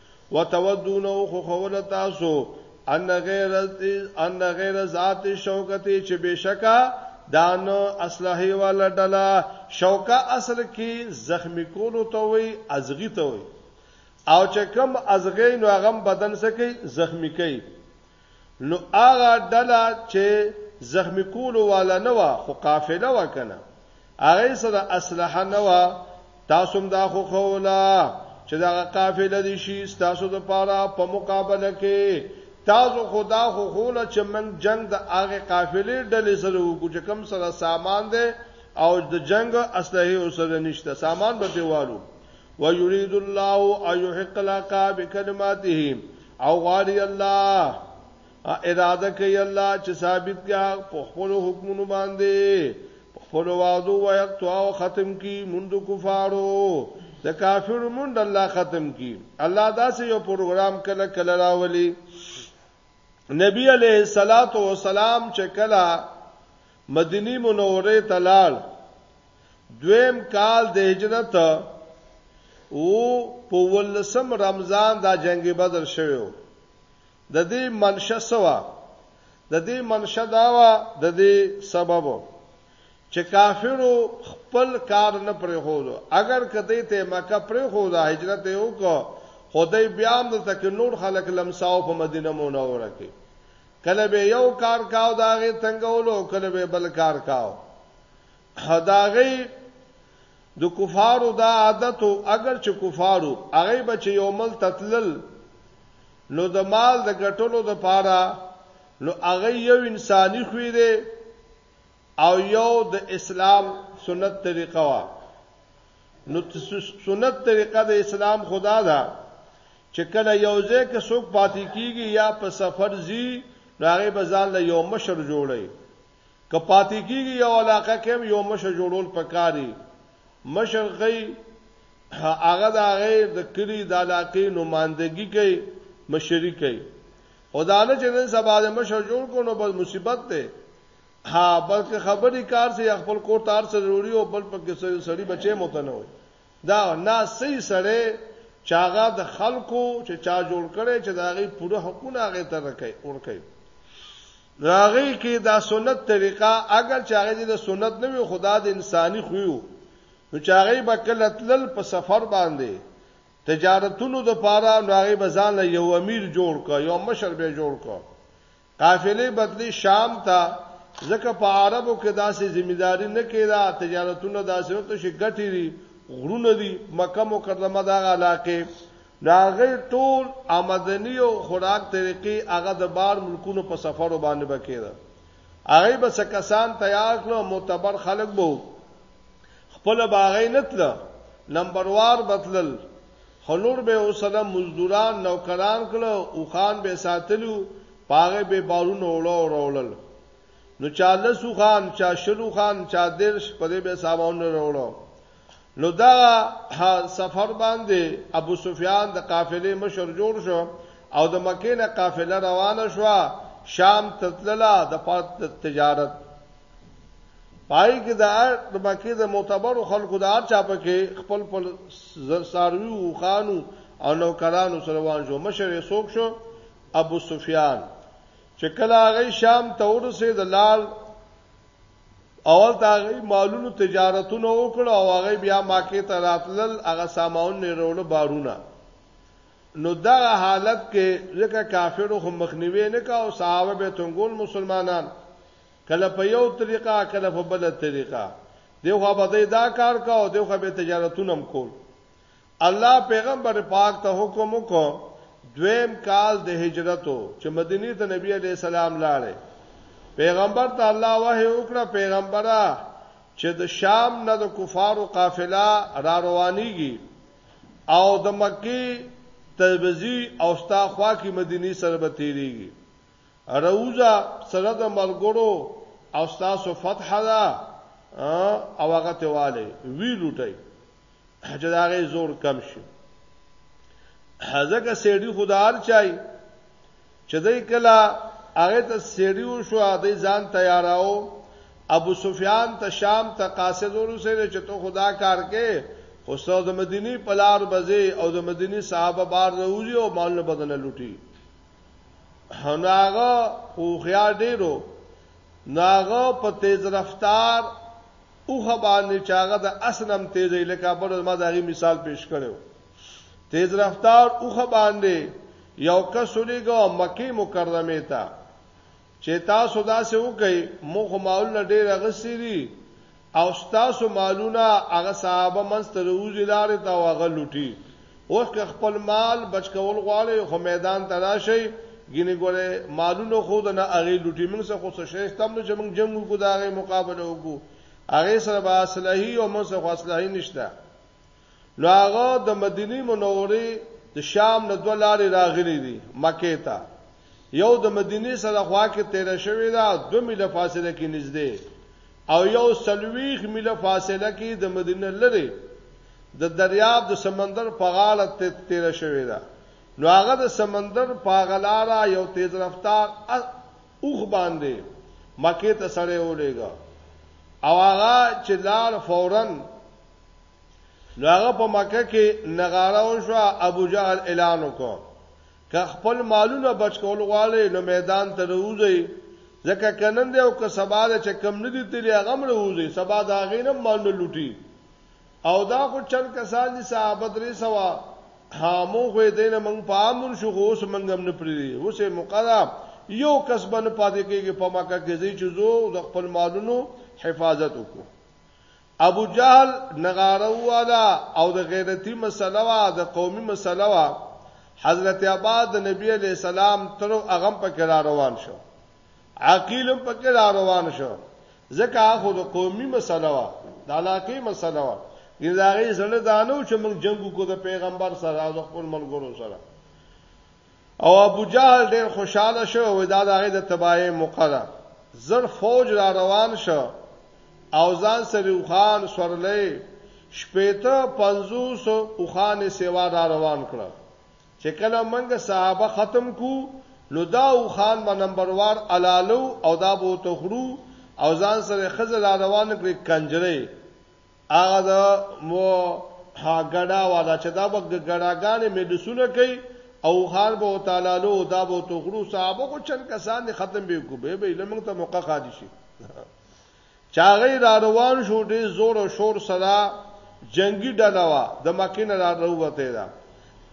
وتودون او خوخول تاسو ان غیر ان غیر ذات شوکتی چې بشکا دانو اصلحي والا ډلا شوکا اصل کې زخمی کولو ته وي ازغی ته وي او چې کم ازغی نو هغه بدن سکی زخمی کوي نو هغه ډله چې زخمي کولو والا نه وه خو قافله وه کنه هغه سره اسلحه نه وه تاسو هم دا خو خوله چې دا قافله دي شي تاسو د پاره په مقابله کې تاسو خدا خو خوله چې من جنگ د هغه قافلې ډلې سره وکړو چې کم سره سامان ده او د جنگ اسلحه اوسره نشته سامان به دیوالو ويريد الله ان يحق العقاب بكلماته او غواړي الله اراده کوي الله چې ثابت کیا په خپل حکمونو باندې په خپل وعده او یقتو او ختم کی مند کفارو د کافر مند الله ختم کی الله داسې یو پروګرام کله کله راولي نبی علیه الصلاۃ والسلام چې کله مدینی منوره ته لاړ دویم کال د هجرت او په ولسم رمضان دا جنگ بدر شویو د دې منشه سوا د دې منشه داوا د دې سبب چې کافرو خپل کار نه پرې هولو اگر کدی ته مکه پرې هو دا هجرت یو کو خدای بیا هم د تک نور خلک لمساو په مدینه منوره کې کله به یو کار کاو دا غي تنګولو کله به بل کار کاو دا غي د کفارو دا عادت او اگر چې کفارو هغه بچ یو مل تتلل نو د مال د ګټلو د پاره نو هغه یو انساني خوې دی او یو د اسلام سنت طریقه وا نو سنت طریقه د اسلام خدا ده چې کله یو ځای کې څوک پاتې کیږي یا په سفر زی راغی بازار له یو مشر جوړي که پاتې کیږي یو علاقه کې یو مشر جوړول پکاري مشر غي هغه د هغه د کلی د علاقې نمائندګي کوي مشري کوي خدانه چې نن سبا د مشر جوړ کو نو بس مصیبت ده ها بلکې خبرې کار سي خپل کور تار سره وروړي او بل پکې سړی بچي متنه وي دا نه سي سړی چاغه د خلکو چې چا جوړ کړي چې دا غي پوره حقونه غي تر کوي ور کوي راغی کې دا سنت طریقه اگر چاغه دې د سنت نه وي خدا د انساني خویو نو چاغه به کله تلل په سفر باندې تجارتونو د پاره نو هغه بزان یو امیر جوړ کا یو مشر به جوړ کا قافلې بدلې شام ته ځکه په عربو کې داسې ځمیداری نه کېده تجارتونه داسې ورته شي ګټې دي غرونه دي مکه مکرمه دا علاقې ناغې ټول آمدنی او خوراک طریقې هغه د بار ملکونو په سفر باندې بکېده هغه به څه کسان تیار کړو معتبر خلک بو خپل باغې نتله نمبروار بتلل خلور به اوسره مزدوران نوکران کړل اوخان به ساتلو پاغه به بارونه وړو وړول نو چا لسو خان چا شلو خان چا درش په دې به سامانونه وروړو نو دا سفر باندې ابو سفیان د قافلې مشر جوړ شو او د مکې نه قافله روانه شو شام تتللا د پات تجارت پای کې دا د مکه د معتبرو خلکو د هر چا پکې خپل خپل ساروي او خانو او نوکرانو سره روان شو مشر یې څوک شو ابو سفیان چې کله هغه شام ته ورسې د لال اول تا هغه مالونو تجارتونه وکړ او هغه بیا ماکه ته راتلل هغه سامان نه وروړو بارونه نو دا حالت کې ځکه کافرو هم مخنیوي نه کا او صحابه به تنګول مسلمانان کله په یو طریقه کله په بل طریقه دیوخه به دا کار کا او دیوخه به تجارتونم کول الله پیغمبر پاک ته حکم وکړ دویم کال د هجرتو چې مدینه ته نبی علی السلام لاړې پیغمبر ته الله وه وکړه پیغمبره چې د شام نه د کفارو قافله را روانيږي او د مکی تربزی او ستا خوا کې مدینی سره به تیریږي روزه سره د ملګرو او تاسو فتح ده او هغه ته والي وی لوټي چې دا غي زور کم شي ځکه سیډي خدار چای چې دای کلا هغه ته سیډي او شو دای ځان تیاراو ابو سفیان ته شام ته قاصد ورسېره چې ته خدا کار کې خو سو د مدینی پلار بځي او د مدینی صحابه بار روزي او مال بدن لوټي هناغه خوخیا ډیرو ناغه په تیز رفتار او خبانې چاغه د اسنم تیزې لکه په ما دغه مثال پیش کړو تیز رفتار او خبانې یو کس لګو مکه مکرمه ته چې تاسو داسې وکړئ، موږ خو مالونه ډېر اخیستي دي او ستاسو مالونه هغه صحابه منځ ته راوځي لارې ته او هغه لوټي، اوس که خپل مال بچ کول غواړئ خو میدان ته راشئ، ګنې ګورئ مالونه خو د نه هغې لوټي، موږ سره خو څه شی شته هم نه چې موږ جنګ وکړو د هغې مقابله وکړو، هغې سره به اسلحې وي او موږ سره خو اسلحې نشته. نو هغه د مدینی منوری د شام نه دوه لارې راغلي دي مکه ته یو د مدینه سره خوا کې تیر شوی دا 2 میله فاصله کې نږدې او یو سلويخ میله فاصله کې د مدینه لري د دریاب د سمندر په غاړه تیر شوی دا نو هغه د سمندر په غلاره یو تیز رفتار اوخ باندې مکه ته سره ولېګا او هغه چې لار فورن نو هغه په مکه کې نغاره وشو ابو جهل اعلان وکړ که خپل مالونه بچ کول غواړي نو میدان ته روزي ځکه کنن دی او که سبا د چکم نه دي تیرې هغه مړ وځي سبا دا غینم مالونه لوټي او دا خو چن کسان دي صحابه درې سوا هامو خو دینه مونږ پامون شو خو اوس مونږ هم نه پری اوس مقرب یو کس بن پاتې کېږي په مکه کې ځي چې زو د خپل مالونو حفاظت وکړو ابو جهل نغاره والا او د غیرتی مسله وا د قومي مسله وا حضرت عباس د نبی علی سلام تر اغم په کرا روان شو عقیلم په کرا روان شو ځکه هغه د قومي مسله وا د علاقې مسله وا یزاغي زړه دانو چې موږ جنگ کو د پیغمبر سره او خپل ملګرو سره او ابو جهل ډیر خوشاله شو او دا دغه د تباہی موقع ده زر فوج را روان شو او ځان سره وخان سورلې شپېته 500 وخان سیوا را روان کړو چې کله موږ صحابه ختم کو نو دا وخان به نمبروار علالو او دا بو تخرو او ځان سره خزل روان کړی کنجره هغه د مو ها ګډا والا چې دا به ګډاګانې مې د سونه کوي او خان به تعالی له دا به تو غرو صاحب کو چن کسان دي ختم به کو به به لمن ته موقع خادي شي چاغې را روان شو ډېر زور او شور سره جنگي ډلوا د مکه نه را روته ده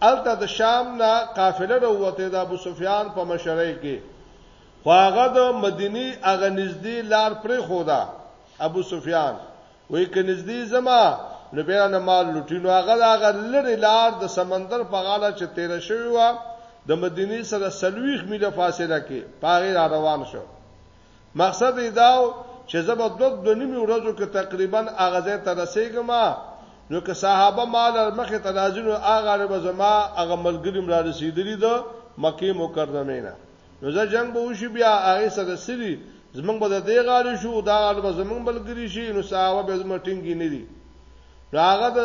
الته د شام نه قافله روته ده ابو سفیان په مشرۍ کې خواغه د مدینی اغه نږدې لار پرې خودا ابو سفیان وای که نږدې زما نو بیا نه مال لټی نو هغه هغه لری لار د سمندر په غاړه چې تیر شوی و د مدینه سره سلويخ میله فاصله کې پاغي را روان شو مقصد یې داو چې زبر دو د نیمه ورځو کې تقریبا هغه ځای ته رسیدم نو که صحابه مال مخه تلازینو هغه به زما هغه ملګریم را رسیدلی دو مکه مکرمه نه نو زه جنگ به وشي بیا هغه سره سری زمونږ به د دې غاړي شو دا غاړي به زمونږ بلګری شي نو صحابه به زمونږ ټینګی نه دي نو هغه د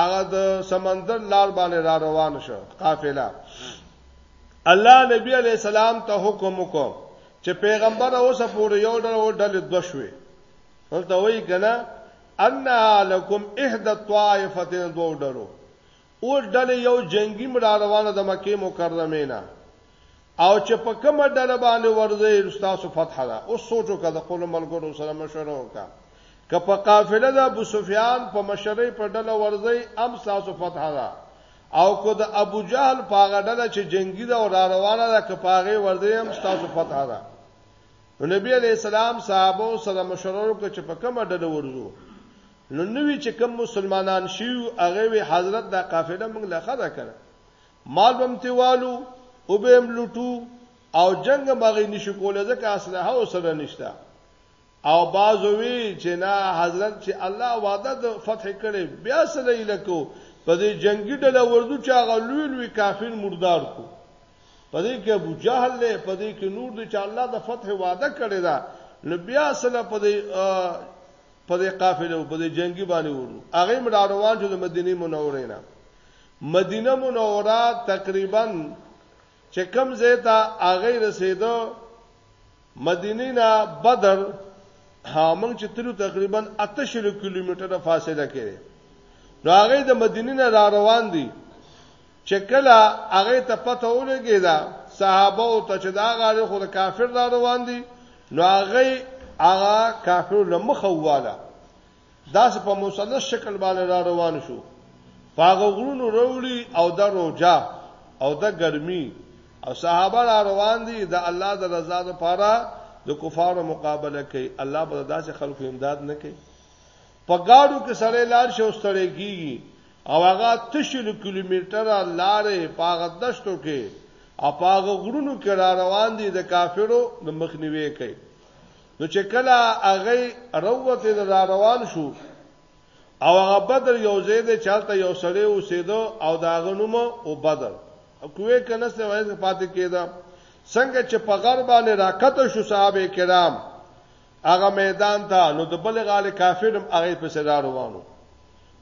هغه د سمندر لار باندې را روان شو قافله الله نبی علی السلام ته حکم وکړ چې پیغمبر اوسه پورې یو ډول او ډول دوشوي ولته وای کنه ان لکم احد الطائفتين دوه ډلو اور ډلې یو جنګي مراروانه د مکه مکرمه نه او چې په کومه ډله باندې ورځي رستاسو فتح ده او سوچو کا د خپل ملګرو سره مشوره وکا که په قافله د ابو سفیان په مشرۍ په ډله ورځي ام ساسو فتح ده او کو د ابو جهل په هغه ډله چې جنگي ده او را روانه ده که پاغه ورځي ام ساسو فتح ده نو نبی علیہ السلام صحابه سره مشوره وکړه چې په کومه ډله ورځو نو نوي چې کوم مسلمانان شيو هغه وي حضرت دا قافله موږ له خدا کړه مال بم تیوالو او بهم لټو او جنگ مغې نشو کوله ځکه اصله او سره نشته او بازوی چې نه حضرت چې الله وعده د فتح کړي بیا سره یې لکو په دې جنگي ډله وردو چې هغه لوی لوی کافر مردار کو په دې کې ابو جهل له په دې کې نور د چې الله د فتح وعده کړی دا نو بیا سره په دې په دې قافله او په دې جنگي باندې ورو هغه مړه روان شو د مدینه منورې نه مدینه منوره تقریبا چې کم زیتا هغه رسیدو مدینه نه بدر هامنګ چې تلو تقریبا 80 کیلومتره فاصله کې نو هغه د مدینه نه را روان دي چې کله هغه ته پته ولګېده صحابه او ته چې دا غالي خو د کافر را روان دي نو هغه هغه کافر له مخه واله داس په مثلث شکل باندې را روان شو پاغه غرونو وروړي او د روجا او د ګرمي او صحابه را روان دي د الله د رضا لپاره د کفارو مقابله کوي الله به داسې خلکو امداد نه کوي په ګاډو کې سړی لار شو ستړی کیږي او هغه تشل کیلومتر لارې په هغه دشتو کې او په هغه غرونو کې را روان دي د کافرو د مخنیوي کوي نو چې کله هغه روته د را روان شو او هغه بدر یو ځای دی چالتہ یو سړی اوسېدو او دا غنوم او بدر کوې کنه څه وایي پاتې کېده څنګه چې په غر باندې راکته شو صحابه کرام هغه میدان ته نو د بل غال کافرم هغه په صدا روانو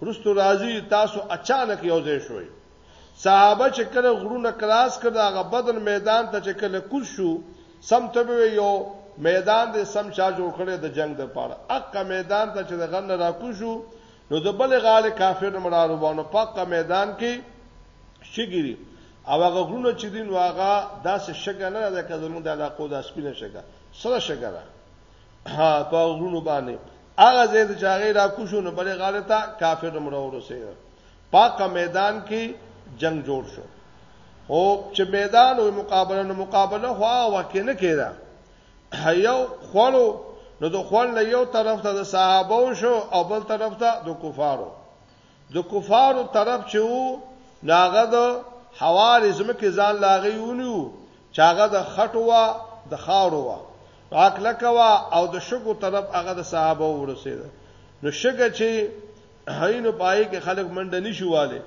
رستو راځي تاسو اچانک یو ځای شوي صحابه چې کله غرونه کراس کړ هغه بدن میدان ته چې کله کوز شو سم ته یو میدان دې سم چا جوړ کړي د جنگ د پاره اقا میدان ته چې د غن را کو شو نو د بل غاله کافر مرا روانو پاکه میدان کې شګيري او هغه غرونه چې دین واغه داسې شګه نه ده که زموږ د علاقو د سپینه شګه سره شګه ده ها په غرونو باندې هغه زید چې هغه را کوشو نو بلې غاړه ته کافر مړ ورسې پاک میدان کې جنگ جوړ شو او چې میدان او مقابله نو مقابله خو واقع نه کېده یو خلو نو د خل نه یو طرف ته د صحابه شو او بل طرف ته د کفارو د کفارو طرف چې وو ناغه د حوارزم کې ځان لاغي ونیو چې هغه د خټو وه، د خاورو وه، هغه کلکه وه او د شګو طرف هغه د صحابه وو ورسېده، نو شګه چې هی نو په هغې کې خلک منډه نه شي والی،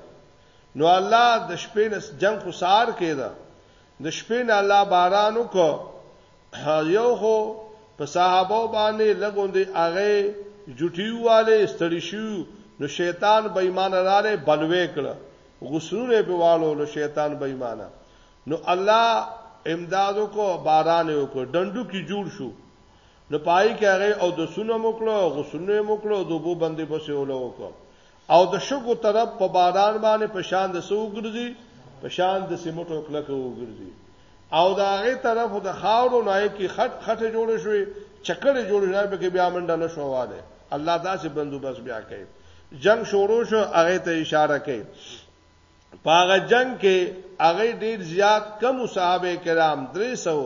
نو الله د شپې نه جنګ خو سهار کېده، د شپې نه الله باران وکړ، یو خو په صحابه باندې لږ غوندې هغه جوټي والی ستړي شو، نو شیطان بېمانه رالی بلوې کړه، غسلونه یې پرې واړول، شیطان بېمانه نو الله امداد وکړو باران یې وکړو ډنډو کې جوړ شو نو پای کې هغه او د سونو موکلو غسلونه موکلو د بو باندې بسې ولو وکړو او د شګو طرف په باران باندې په شان د سو ګرځي په شان د سیمټو کلکه وګرځي او دا هغه طرف د خاورو نه کې خټ خټ جوړ شوې چکر جوړ نه به کې بیا منډه نه شواله الله داسې بندوبست بیا کوي جنگ شروع شو هغه ته اشاره کوي پاغه جنگ کې هغه ډیر زیات کم صحابه کرام 300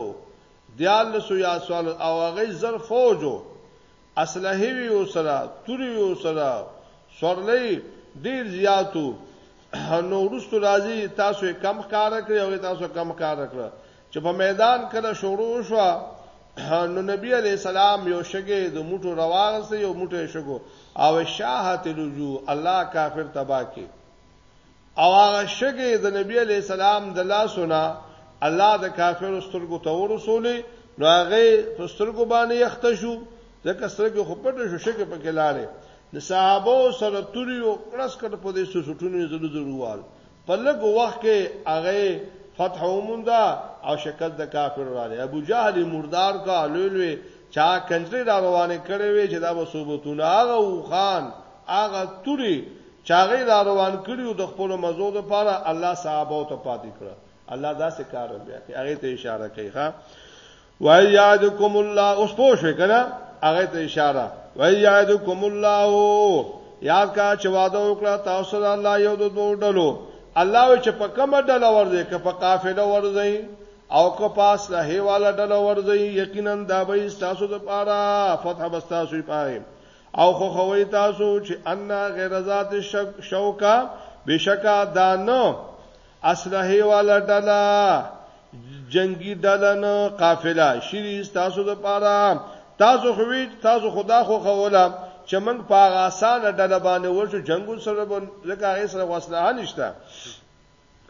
دیال سو یا سوال او هغه زر فوجو اسلحه وی او سره توري او سره سورلې ډیر زیاتو نو ورستو راځي تاسو کم کار کړی او تاسو کم کار کړی چې په میدان کله شروع شو نو نبی علی السلام یو شګه د موټو رواغسته یو موټه شګو او شاهت لجو الله کافر تبا کی او هغه شګه د نبی علی السلام د لاسونه الله د کافر سترګو ته ورسولې نو هغه په سترګو باندې یخته شو ځکه سترګې خو پټه شو شګه پکې لاړې د صحابه سره توري او کړس کړ په دې سټونو زړه زروال په لږ وخت کې هغه فتح ومندا او شکل د کافر رااله ابو جهل مردار کا لولوي چا کنجری را روانه کړې وي چې دا وسوبتونه هغه خان هغه توري چې هغوی را روان کړي وو د خپلو مزو لپاره، الله صحابو ته پاتې کړه. الله داسې کار هم بیا کوي، هغوی ته اشاره کوي. ښه! وایي یعدکم الله، اوس پوه شوئ که نه؟ هغوی ته اشاره، وایي یعدکم الله، یاد کا چې وعده وکړه تاسو سره الله یو د دوو ډلو. الله وایي چې په کومه ډله ورځئ، که په قافله ورځئ او که په اصلحې والا ډله ورځئ، یقینا دا به یې ستاسو لپاره فتح به ستاسو وي په هغې. او خو خوي تاسو چې ان غیر ذات شوکا بشکا دانو اصله والا ډلا جنگی ډلا نه قافله شری تاسو د پاره تاسو خوي تاسو خدا خو خوله چې موږ په آسان ډله باندې ورشو جنگو سره به لکه هغه سره وسله نشته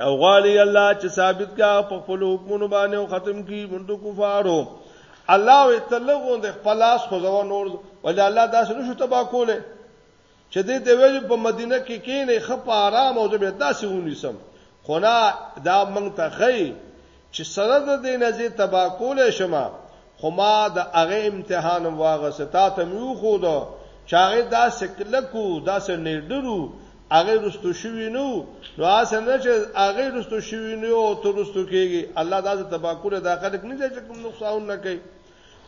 او غالي الله چې ثابت کا په خپل حکمونو باندې او ختم کی مونږ کفارو الله وی تلغون د خپل لاس خو زو نور ولې الله داسې نشو تبا کوله چې دې ته ویل په مدینه کې کینې خپ آرام او زبې داسې ونیسم خو نه دا مونږ ته خی چې سره د دې نه زه تباه کولی شم، خو ما د هغه امتحان هم واغسته، تا ته مې وښود چې هغه داسې کلک و، داسې نېډر و، هغه رستو شوی نه و، نو هسې نه چې هغه رستو شوی نه او ته رستو کېږې، الله داسې تباه کولی، دا خلک نه دي چې کوم نقصانونه کوي.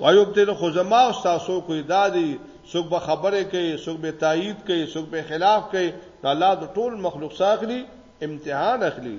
ویبتل خو زما او ستاسو کوی دا دی، څوک به خبرې کوي، څوک به تایید کوي، څوک به خلاف کوي، نو الله د ټول مخلوق څه اخلي؟ امتحان اخلي.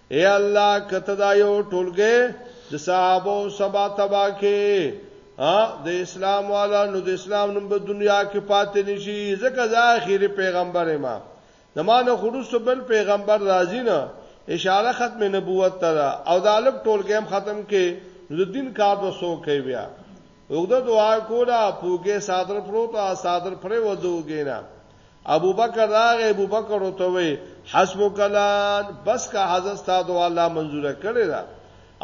اے الله کته دا یو ټولګه د صحابه او سبا تبا کې ا د اسلام والا نو د اسلام نوم په دنیا کې پاتې نشي ځکه دا اخیری پیغمبر ما زمانه خروج بل پیغمبر راځي نه اشاره ختم نبوت ته او د الف ټولګه هم ختم کې نو د دین کار به سو کوي بیا وګړه دعا کولا پوګه صادر پروت صادر پرې ودوګینا ابوبکر راغی ابوبکر ورته وی حسبک الان بس کا حضرت ستا دعا الله منظور کړی دا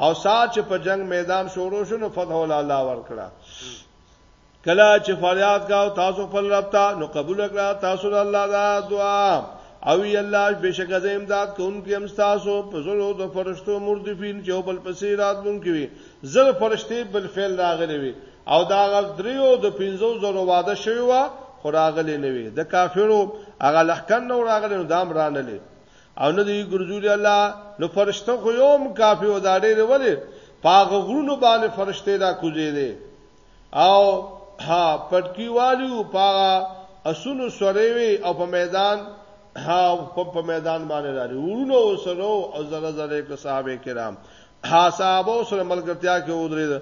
او سات چې په جنگ میدان شروع شونه فتح الله ورکړه کله چې فریاد کاو تاسو خپل رب ته نو قبول کړه تاسو د الله دا دعا او ی الله بشک از امداد کوونکی هم تاسو په زړه د فرشتو مردفین چې بل پسې راتلونکي وي زر فرشتي بل فعل راغلي وي او دا غز دریو د پنځو زرو واده شوی و خو راغلی نه وي د کافرو هغه لخکن نو راغلی نو دام رانه لې او نه دی ګرځولي الله نو فرشته خو یوم کافي او دا ډېر ولې پاغه غرونو باندې فرشته دا کوزې دي او ها پټکی والیو پاغه اسونو سورې وي او په میدان ها په میدان باندې راځي ورونو سره او زره زره صحابه کرام ها صحابه سره ملګرتیا کې ودرېد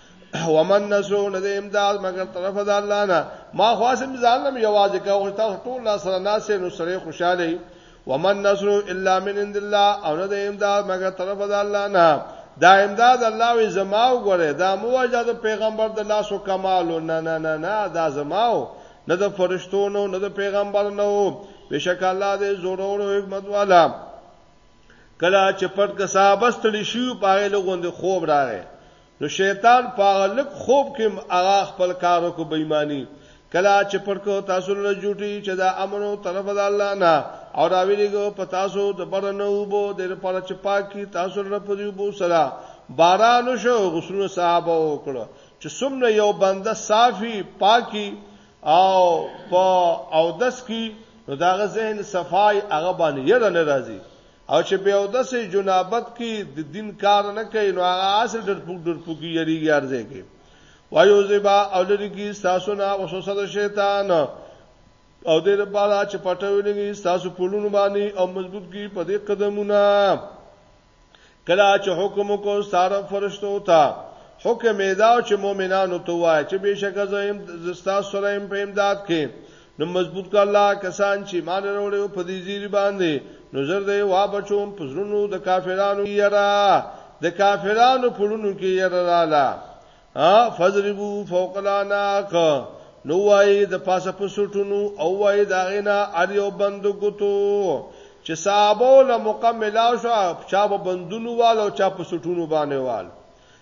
ومن نسو نه د امداد مگر طرف د الله نه ما خاصم ظالم یوازې کا او تاسو ټول لا سره ناسه نو سره خوشاله ومن نصر الا من عند الله او نه د امداد مگر طرف د الله نه دا امداد الله وی زماو غره دا موجه د پیغمبر د لاسو کمال نه نه نه نه دا زماو نه د فرشتو نو نه د پیغمبر نو بشک الله دې زور او حکمت والا کله چې پټ کسابستړي شي پاره لغوند خوب راغی نو شیطان په هغه لږ خوب کې هم هغه خپل کار وکړ بېماني کله چې پټ کو تاسو له جوټي چې دا امر او طرف د الله نه او راویریګو په تاسو د برنه وبو د لپاره چې پاکي تاسو له پدی وبو سره باران شو غسل صحابه وکړو چې سمنه یو بنده صافي پاکي او په او دس کی نو داغه ذهن صفای هغه باندې یره ناراضي او چې په اوده سي جنابت کې د دین کار نه کوي نو هغه اصل ډر پوک ډر پوکي یریږي ارزه کې وایو زبا او لري کې تاسو نه وسوسه د شیطان او دې لپاره چې پټويږي تاسو په لونو باندې او مضبوط کی په دې قدمونه کله چې حکم کو ساره فرشتو ته حکم ادا چې مؤمنانو ته وایي چې بشک زم زستا سره په امداد کې نو مضبوط کړه الله کسان چې مان وروړي په دې زیری باندې نو زر دې وا بچوم پزرونو د کافرانو یرا د کافرانو پړونو کې یرا رااله ها فضربو فوق الاناق نو وای د پاسه پسټونو او وای دا غینا ار یو بندو ګوتو چې صحابه له مکمل شو چا په بندونو والو چا په سټونو باندې والو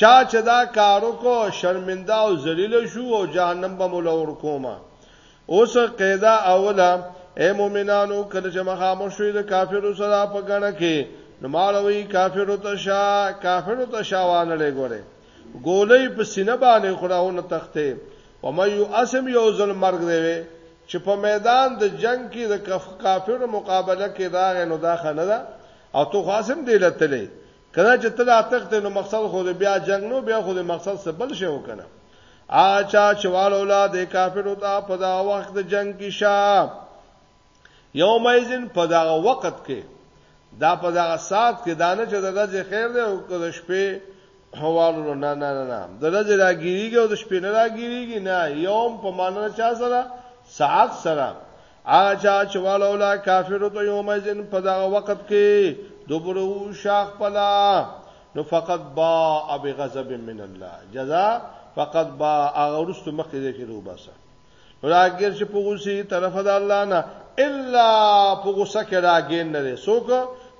چا چې دا کار وکړو شرمنده او ذلیل شو او جهنم به مولا ور کومه اوس قاعده اوله اے مؤمنانو کله چې مخامخ شوي د کافرو سره په ګڼه کې نو مالوي کافرو ته شا کافرو ته شاوانه لګوري ګولې په سینه باندې خداونه تخته و مې یو اسم یو ځل مرګ دی چې په میدان د جنگ کې د کافرو مقابله کې راغی نو دا خنه ده او تو خاصم دی لته کله چې ته دا تخت نو مقصد خو دې بیا جنگ نو بیا خو دې مقصد څه بل شی وکنه اچا چوال اولاد کافرو ته په دا وخت جنگ کې شاه یوم ایزن په دا وخت کې دا په دا سات کې دانه چې د ورځې خیر دی او د شپې حوالو نه نه نه نه د ورځې راګیریږي او د شپې نه راګیریږي نه یوم په معنا چا سره ساعت سره آچا چوالولا کافر تو یومئذن په دغه وخت کې دوبرو شاخ پلا نو فقط با ابي غضب من الله جزاء فقط با هغه ورستو مخکې ذکر رو باسه نو راګر چې په غوسی طرف د الله نه الا په غوسه کې راګر نه لري څوک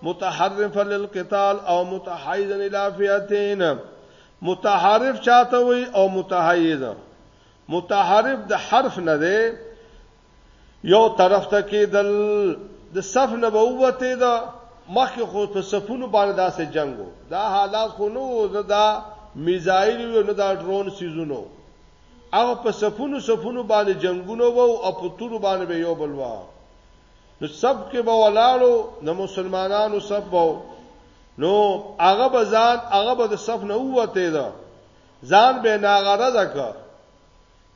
متحرف للقتال او متحيزا الى فئتين متحرف چاته وي او متحيز متحرف د حرف نه دی یو طرف ته کېدل د صف نه به ووته دا مخکې خو په صفونو باندې داسې جنگو دا حالات خو نو نه دا میزایل یو نه دا ډرون سیزونو هغه په صفونو صفونو باندې جنگونه وو او په تور باندې به یو بل وو نو سب کې به ولاړو د مسلمانانو سب وو نو هغه به ځان هغه به د صف نه ووته دا ځان به ناغره ده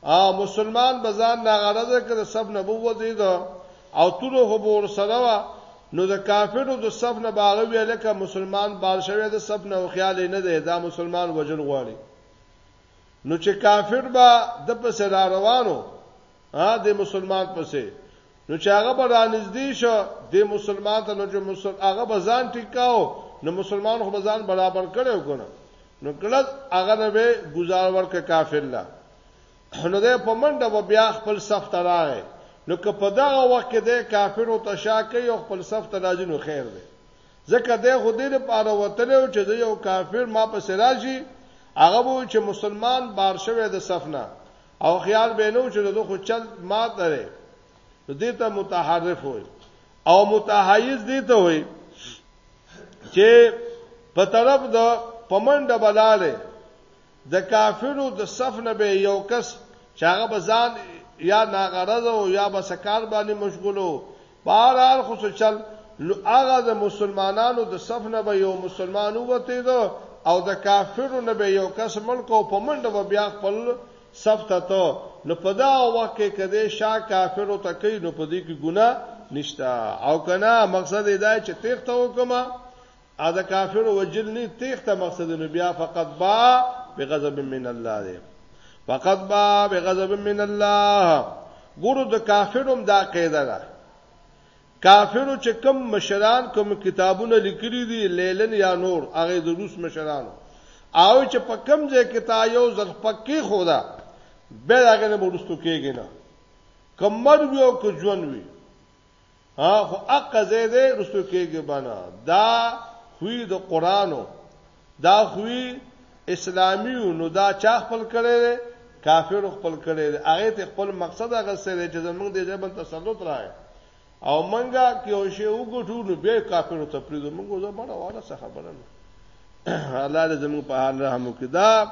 ا مسلمان بزان ناغړه ده که د صف نه بوځي ده او تورو خو بور سره وا نو د کافرو د صف نه باغ ویل که مسلمان بار شوی د صف نه خیال نه ده دا مسلمان وجل غواړي نو چې کافر با د پس را روانو ا د مسلمان پسې نو چې هغه به را نږدې شو د مسلمان ته نو چې مسلمان هغه بزان ټیکاو نو مسلمان خو بزان برابر کړو کنه نو کلس هغه نه به گزار ورک کافر لا نو ده په منډه و بیا خپل صف ته راغی نو که په دغه وخت کې ده کافر او تشا کوي او خپل صف ته راځي نو خیر ده ځکه ده خو دې لپاره وتل او چې یو کافر ما په سراجي هغه وو چې مسلمان بار شوی د صف نه او خیال به نو چې دغه خو چل ما درې دې ته متحرف وي او متحیز دې ته وي چې په طرف د پمنډه بلاله د کافرو د صف نه به یو کس چې هغه بزان یا ناغرض او یا به سکار باندې مشغولو بهرحال خو چل نو هغه د مسلمانانو د صف نه به یو مسلمان وته دو او د کافرو نه به یو کس ملک او پمنډه به بیا خپل صف ته ته نو په دا وخت کې کده شا کافر او تکي نو په دې کې ګنا نشتا او کنا مقصد دا چې تخته وکما ا د کافر وجل نه تخته مقصد نو بیا فقط با بغضب من الله دې فقط با بغضب من الله ګورو د کافرم دا قاعده ده کافرو چې کوم مشران کوم کتابونه لیکلي دي لیلن یا نور هغه د روس مشرانو او چې په کوم ځای کې تا یو ځل پکې خودا به هغه نه ورستو کېږي نه کمر وی او که ژوند وی ها خو اقزه دې رستو کېږي بنا دا خوې د قرانو دا خوی اسلامی و نو دا چا خپل کړی دی کافر خپل کړی دی هغه ته خپل مقصد هغه سره چې زمونږ د ځای باندې تسلط راغی او منګه کې یو شی وګټو نو بیا کافر ته پریدو موږ زه بڑا واړه څه خبره نه الله دې زموږ په حال رحم وکړي دا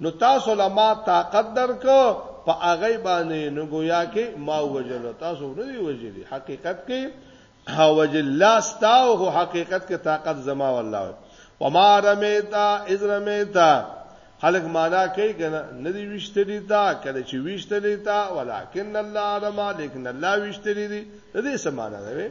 نو تاسو له ما طاقت درکړ په هغه باندې نو گویا کې ما وجل تاسو نه دی وجلی حقیقت کې وجل لا ستاو خو حقیقت کې طاقت زما والله وما رمیتا اذ رمیتا خلق معنا کوي کنه ندی وشتلی تا کله چې وشتلی تا ولکن الله رما لیکن الله وشتلی دی دې سمانه ده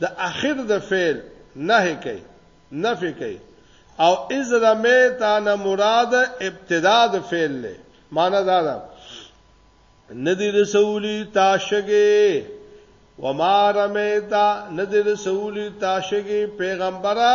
د اخر د فعل نهی کوي نفی کوي او اذ رمیتا نه مراد ابتدا د فعل له معنی دا ده ندی رسولی تاشګه وما رمیتا ندی رسولی تاشګه پیغمبره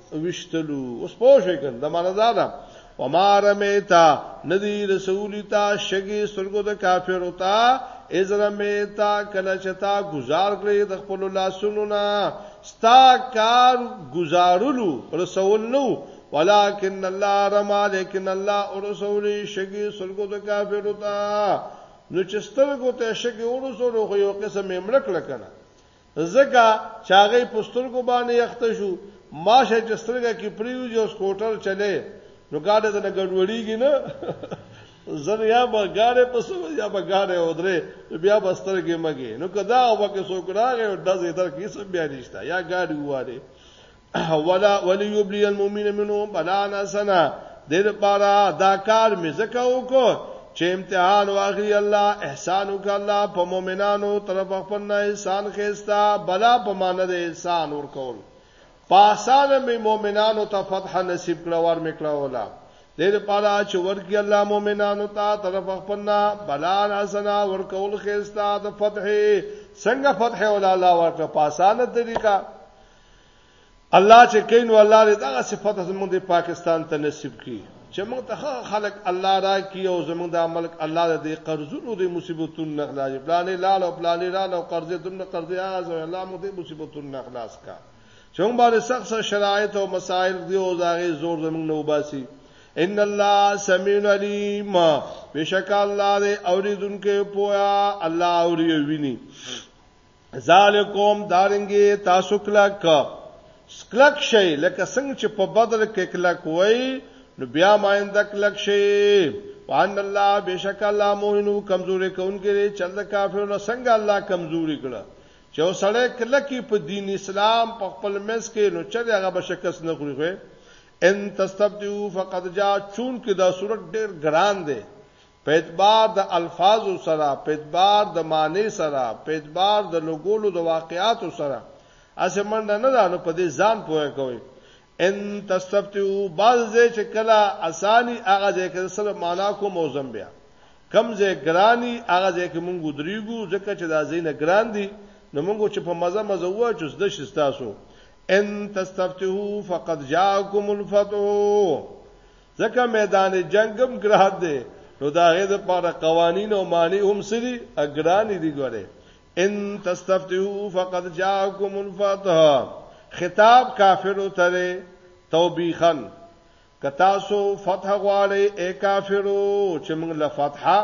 وشتلو اوس پوه شئ کنه د معنا دا ده وما رمیتا ندی رسولی تا شګي سترګو د کافر وتا از رمیتا کله چتا گزار کړی د خپل لاسونو نه ستا کار گزارلو رسول نو ولکن الله رما لیکن الله او رسول شګي سترګو د کافر وتا نو چې سترګو ته شګي ورسول خو یو قسم یې مړ کړ کنه ځکه چې هغه په سترګو باندې یخته شو ماشه چې سترګه کې پریوځي او سکوټر چلے نو ګاډه د ګډوډیږي نه زر یا به ګاډه پسو یا به ګاډه ودره بیا به سترګې مګي نو کدا وکه سوکراغه او دزې در کې سب بیا نشته یا ګاډي واله ولا وليبلي المؤمن منهم بلانا سنا د دې لپاره دا کار مې زکه وکړ چې امتحان واخلي الله احسان وکړه الله په مؤمنانو طرف خپل نه احسان خيستا بلا په مان د احسان ور کول پاسان مې مؤمنانو ته فتح نصیب کړه ور مې کړه ولا د دې لپاره چې ورکی الله مؤمنانو ته طرف خپل نه بلا حسنا ور کول خيستا د فتح څنګه فتح ولا الله ورته پاسانه طریقہ الله چې کینو الله دې دا صفات زموږ د پاکستان ته نصیب کړي چې موږ ته خلک الله را کی او زموږ د ملک الله دې قرضونو دې مصیبتونو نه خلاص پلانې لاله او پلانې لاله او قرضې دمنه قرضې آز او الله موږ دې مصیبتونو نه خلاص کا چې موږ باندې سخت سخت شرایط او مسائل دی او زاغي زور زموږ نه وباسي ان الله سميع عليم بشک الله دې اوریدونکو پویا الله اوري ویني ذالکم دارنګي تاسو کلک سکلک شي لکه څنګه چې په بدر کې کلک وای نو بیا ماینده کلک شي وان الله بشک الله موهنو کمزوري کونکي لري چل کافر له څنګه الله کمزوري کړه چې وسړی کلکی په دین اسلام په خپل مس کې نو چې هغه به شکست نه خوري خو ان تستبدو فقد جاء چون کې دا صورت ډېر ګران دی په اعتبار د الفاظو سره، په اعتبار د معنی سره، په اعتبار د لګولو د واقعاتو سره، هسې منډه نه ده، نو په دې ځان پوه کوئ. ان تستفتحو بعض ځای چې کله اساني هغه ځای کې سره معنا کوم او زم بیا کم ځای ګرانی هغه ځای کې مونږ درېګو ځکه چې دا زینه ګران دي نو مونږ چې په مزه مزه وای چې زده شي تاسو ان تستفتحو فقد جاءكم الفتح ځکه میدان جنگ هم ګران دی نو دا هغه د پاره قوانین او معنی هم سری اګران دي ګوره ان تستفتحو فقد جاءکم الفتح خطاب کافر تره توبیخن کتا سو فتح غواړي اے کافرو چې موږ له فتحه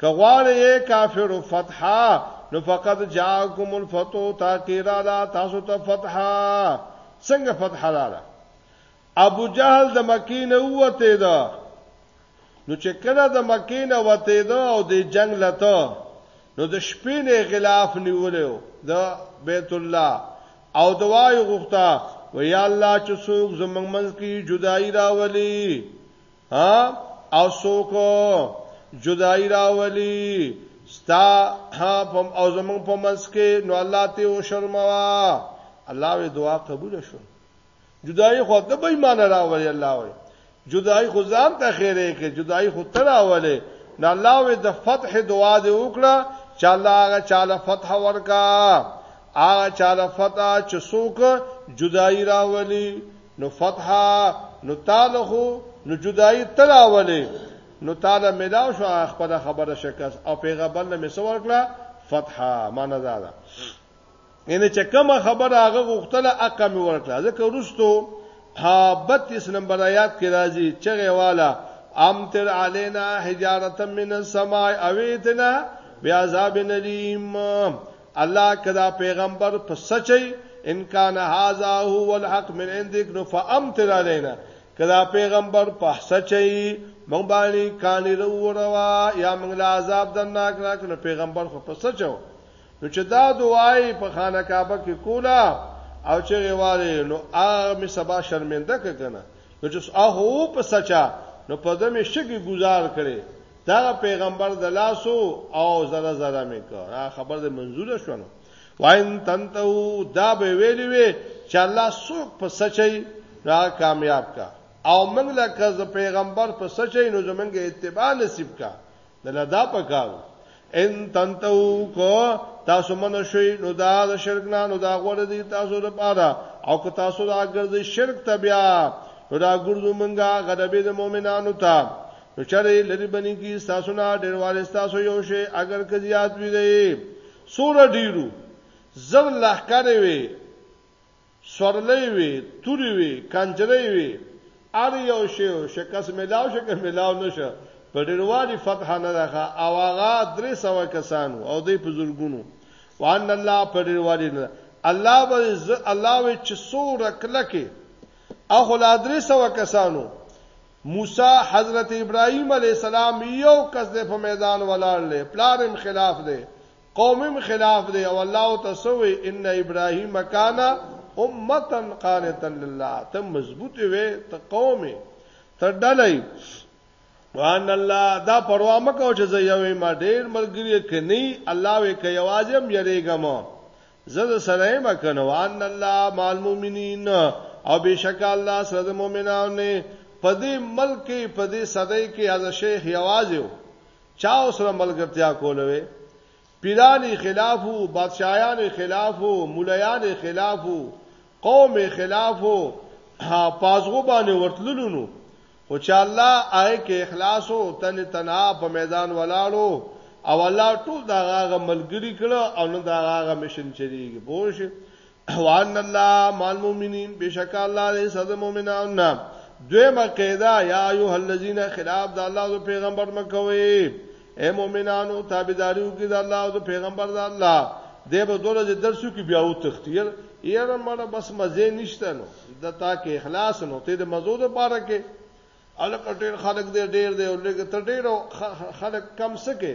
کغواړي اے کافرو فتحه نو فقد جاءکم الفتح تاکیرا تاسو ته فتحه څنګه فتحه رااله ابو جهل د مکې نه ووته ده نو چې کله د مکې نه وته ده او د جنگ لته نو د شپې نه غلاف نیولیو د بیت الله او دوای غوښتا و یا الله چې څوک زمنګ منځ کې جدائی راولي ها او څوک جدائی راولي ستا ها پم او زمنګ په منځ کې نو الله ته او شرموا الله وی دعا قبول شو جدای خو ته به ایمان راوړی الله وای جدای خو ځان ته خیره کې جدای خو تر اوله نه الله وې د فتح دعا دې وکړه چې الله هغه چاله فتح ورکا هغه چاله فتح چې څوک جدای راولي نو فتح نو تعالی خو نو جدای تر اوله نو تعالی ملاو شو خپل خبره شکست او پیغمبر نه مسور کړه فتح معنی دا ده ان چې کومه خبره هغه غوښتله اقا می ورکړه ځکه ورستو ها 32 نمبر آیات کې راځي چې غواله امتر علینا حجارتا من السماء اویتنا بیاذاب نلیم الله کدا پیغمبر په سچي ان کان هاذا هو الحق من عندك فامتر علینا کدا پیغمبر په سچي مونږ باندې کانی وروا یا مونږ لا عذاب درناک راکنه پیغمبر خو په سچو نو چې دا دعای په خانه کعبه کې کولا او چې غواړي نو هغه می سبا شرمنده کنه نو چې هغه په سچا نو په دمه شګي گزار کړي دا پیغمبر د لاسو او زره زره می کو خبر د منزور شونه وان تنتو دا به ویلی وی چې الله سو په سچي را کامیاب کا او موږ لکه ز پیغمبر په سچي نو زمونږه اتباع نصیب کا دلا دا پکاو ان تنتو کو تاسو منو شوي نو دا د شرک نه نو دا غوړه دي تاسو د پاره او که تاسو دا ګرځي شرک ته بیا نو دا ګرځو مونږه غدبې د مؤمنانو ته نو چرې لری بنی کی تاسو نه ډېر والي تاسو یو شي اگر که زیات وي دی سور ډیرو زر لخر وي سورلۍ وي، توري وي، کنجرۍ وي، هر یو شی و، شکست مېلاو شو که مېلاو نه شو، په ډېروالي فتحه نه ده ښه او هغه درې سوه کسان وو او دوی په زرګونو وو، ان الله په ډېروالي نه ده، الله به دې زه، الله وایي چې څومره کلکې او خو لا درې سوه کسان وو، موسی، حضرت ابراهیم علیه السلام یو کس دی په میدان ولاړ دی، پلار یې هم خلاف دی، قومم خلاف دی او الله تسوی ان ابراهیم کان امه قانتا لله ته مضبوط وي ته قومه ته ډلای وان الله دا پروا مکو چې زه یوې ما ډېر ملګری کني الله وې کوي واجب یریګم زه سره ما کنه وان الله مال مومنین او بشک الله سره مومنانو په دې ملک په دې صدې کې از شیخ یوازې چا سره ملګرتیا کوله وي پیرانی خلاف وو بادشاہان خلاف وو مولایان خلاف وو قوم خلاف وو پازغو باندې ورتللو نو خو چې الله آی کې اخلاص او تن تنها په میدان ولاړو او الله ټول دا غاغه ملګری کړه او نو دا غاغه مشن چریږي پوه شي وان الله مال مؤمنین بشک الله دې ساده مؤمنان نه دوی مقیدا یا ایه الذین خلاف د الله او پیغمبر مکوي اے مؤمنانو تابعداري وکړئ د الله او پیغمبر د الله دې به دوله د درسو کې بیا و تختیر یره مړه بس مزه نشته نو د تا کې اخلاص نو ته د مزو د پاره کې الکټیر خلق دې ډیر دی او لګ ته ډیر خلق کم سکے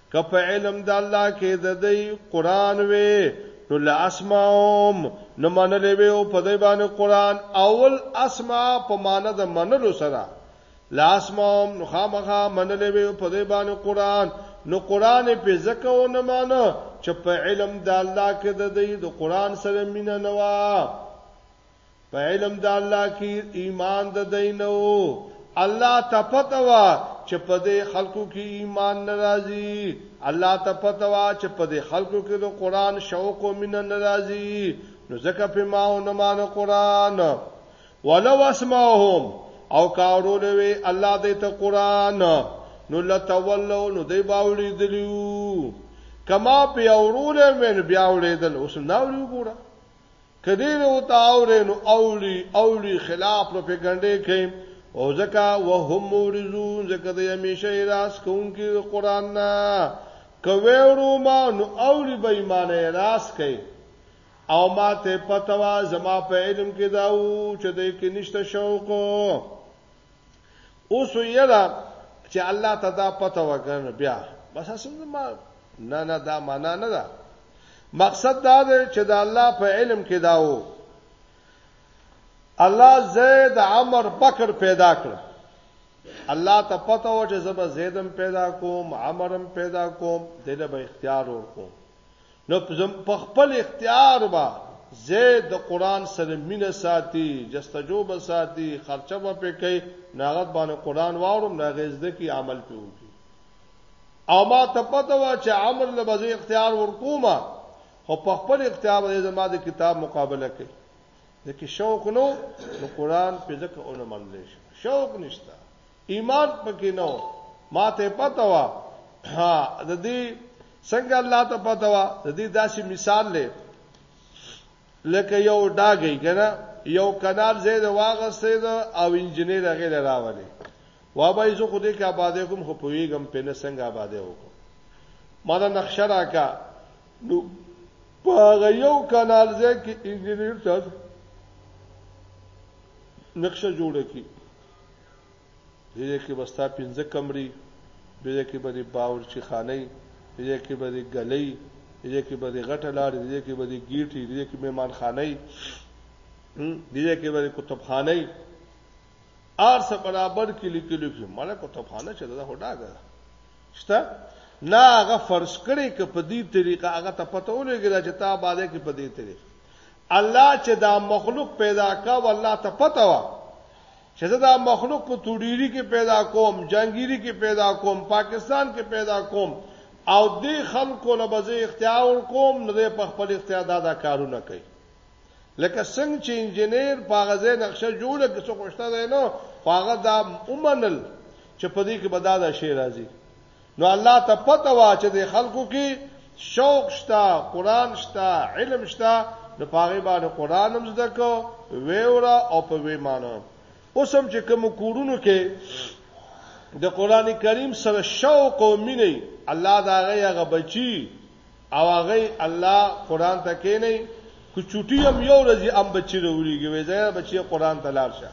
که په علم د الله کې د دی، قرآن، وی نو لاسمعهم، نو منلی به او په دی باندې قرآن اول اسمع په معنی د منلو سره لاسمعهم نو خامخا منلی به او په دی باندې قرآن نو قرآن په ځکه و نه مانه چې په علم د الله کې د دی د قرآن سره مینه نه وه. په علم د الله کې ایمان د دینو الله ته پته وا چې په دې خلکو کې ایمان ناراضي الله ته پته وا چې په دې خلکو کې د قران شوق او مینه ناراضي نو ځکه په ما او نه مان قران ولو اسمعهم او کارول وی الله دې ته قران نو لتولوا نو دې باوړي دلیو کما په اورول من بیا وړېدل اوس ناوړي وګوره کدی به او تا اورې نو اولی اولی خلاف پروپاګاندا کوي او ځکه وهم مورزون ځکه د همیشه راس کوونکی د قران نه کوي ورو ما نو اولی به ایمان راس کوي او ما ته پتوا زما په علم کې دا و چې د کې نشته شوق اوس یلا چې الله ته دا پتوا ګن بیا بس اسنه ما نه نه دا معنا نه ده مقصد دا دی چې د الله په علم کې دا وو الله زید عمر بکر پیدا کړ الله ته پته و چې زب زیدم پیدا کوم عمرم پیدا کوم دله به اختیار ورکوم نو زم په خپل اختیار با زید د قران سره مینه ساتي جستجو به ساتي خرچه به پکې ناغت باندې قران واورم ناغزده کی عمل پیوږي او ما ته پته و چې امر له بځې اختیار ورکوما خو په خپل اختیار باندې زما د کتاب مقابله کوي ځکه شوق نو د قران په ځکه اون منل شي شوق نشته ایمان پکې نو ما ته پته و ها د دې څنګه الله ته پته و د دې داسې مثال لې لکه یو ډاګی کنه یو کډال زید واغسته ده او انجنیر هغه لراولې وا به زه خو دې کې آبادې کوم خو پویګم په نه څنګه آبادې وکم ما دا نقشه راکا نو په یو کډال زید کې انجنیر ته نقشه جوړه کی هیله کې به ستا پنځه کمري بیره کې به دې باورچي خانۍ هیله کې به دې ګلۍ هیله کې به دې غټه لارې هیله کې به دې ګیټي هیله کې میمان خانۍ هیله کې به دې کتبخانۍ ار سره برابر کې لیکلو کې مړه کتابخانه چې دا هډاګه شته نه هغه فرض کړي ک په دې طریقه هغه ته پته ولګی چې تا باندې کې په دې طریقه الله چې دا مخلوق پیدا کا و الله ته پته و چې دا مخلوق په توډيري کې پیدا کوم جنگيري کې پیدا کوم پاکستان کې پیدا کوم او دې خلکو له بځې اختیار کوم نه په خپل اختیار دا کارونه کوي لکه څنګه چې انجنیر په غزه نقشه جوړه کې څه خوشته دی نو هغه دا اومنل چې په دې کې بداده شی راځي نو الله ته پته وا چې د خلکو کې شوق شته قران شته علم شته نو پاغه باندې قران هم زده کو ویورا او په وی مانو اوس هم چې کوم کورونو کې د قران کریم سره شوق او مینه الله دا غي هغه بچي او هغه الله قران ته کې نه کو چټي هم یو ورځي ام بچی وروړيږي وې زه بچي قران ته لار شه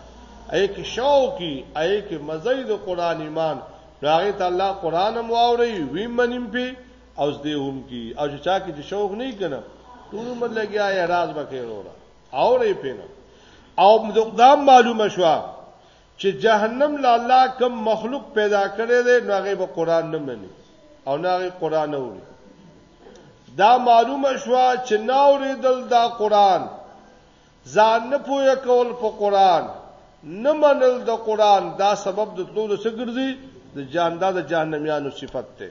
اې کې شوقي اې کې مزي د قران ایمان راغی ته الله قران هم واوري وی منیم په او زده هم کی او چې چا کې شوق نه کنه ټول عمر لګیا یې راز بکې وروړه اورې پینه او دا معلومه شو چې جهنم له الله کوم مخلوق پیدا کړی دی نو هغه به قران نه مني او نه هغه قران اوري دا معلومه شو چې نه اوریدل دا قران ځان نه پوهه کول په قران نه منل د قران دا سبب د تلو د سګرځي د جاندا د جهنميانو صفت ته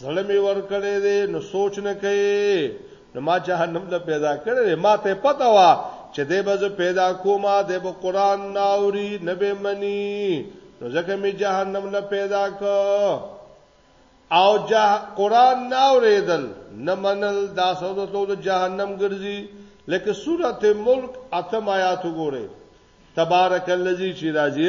زړه می ور کړی دی نو سوچ نه کوي نو ما جهنم له پیدا کړی ما ته پتا وا چې دې بز پیدا کوما دې به قران ناوري نبه منی نو ځکه می جهنم له پیدا کو او جه قران ناوریدل نه منل دا سوده ته د جهنم ګرځي لکه سورته ملک اتم آیات وګوره تبارک الذی چې راځي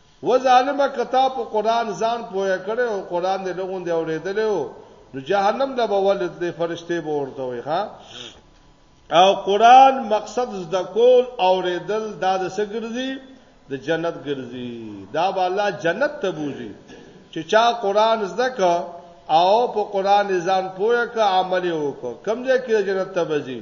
وه ظالمه که تا په قرآن ځان پوهه کړی او قرآن دې لغوندې اورېدلی و نو جهنم ته به ولې تلې فرشتې به ورته وي ها او قرآن مقصد زده کول اورېدل دا د څه ګرځي د جنت ګرځي دا به الله جنت ته بوزي چې چا قرآن زده که او په قرآن ځان پوهه که عمل وکړه کم ځای کې جنت ته بځي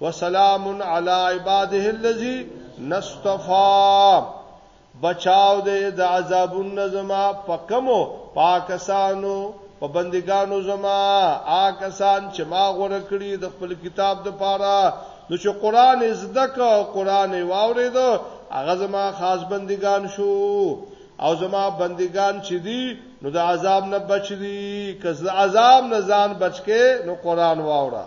وسلام علی عباده الذی نصطفا بچاو دې د عذابون زما پکمو پاکستانو په بندګانو زما آکسان چې ما غوړه کړی د خپل کتاب د پاره نو چې قران زده کا قران واورید هغه زما خاص بندګان شو او زما بندگان چې دي نو د عذاب نه بچ دي که د عذاب نه ځان بچکه نو قران واوره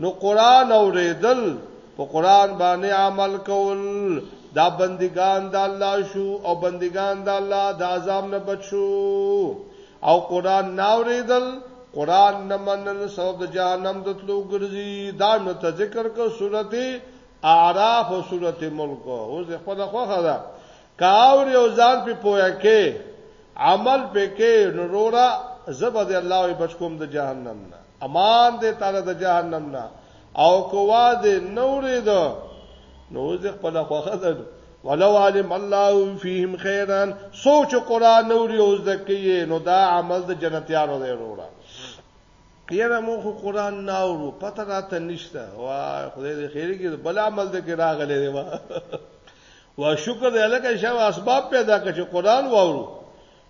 نو قران اوریدل په قران باندې عمل کول دا بندگان د الله شو او بندگان د الله د عذاب نه بچو او قران ناوریدل قران نه منل سبب د جهنم د تلو ګرځي دا نو ته ذکر کو سورته اعراف او سورته ملک او زه خپل خوخه ده کاور یو ځان په پویا کې عمل پکې نورورا زبد الله بچ کوم د جهنم نه امان دې تعالی د جهنم نه او کوا دې نورې ده نو دې خپل خوخه ده ولو علم الله فيهم خيرا سوچ قران نوري او زکیه نو دا عمل د جنتیانو دی وروړه یره مو خو قران نه اورو پته راته نشته وا خدای دې خیر کې بل عمل دې کې راغلې دی وا وا شکر دې الکه شاو اسباب پیدا کړ چې قران واورو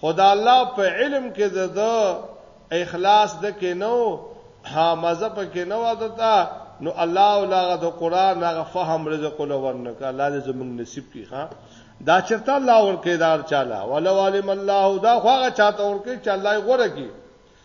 خو د الله په علم کې د ده اخلاص د کې نو ها مزه په کې نو ودتا نو الله ولاغه د قران هغه فهم رزق له ورنک الله دې زموږ نصیب کړي ها دا چرته الله ورکه دار چاله ولو علم الله دا خو هغه چاته ورکه چې الله یې غوړه کی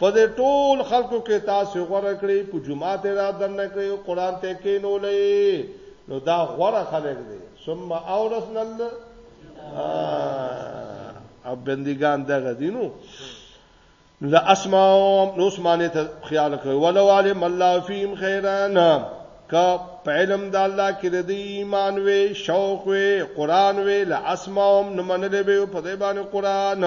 په دې ټول خلکو کې تاسو غوړه کړی په جمعه ته را دنه کړی او قران ته کې نو لې نو دا غوړه خلک دي ثم اورثنا او بندگان دغه دینو لا اسماء نو اسمانه ته خیال کوي ولو علم الله فیم خیران کا په علم د الله کې د دې ایمان وې شوق وې قران وې لا اسماء نو منلې به په دې باندې قران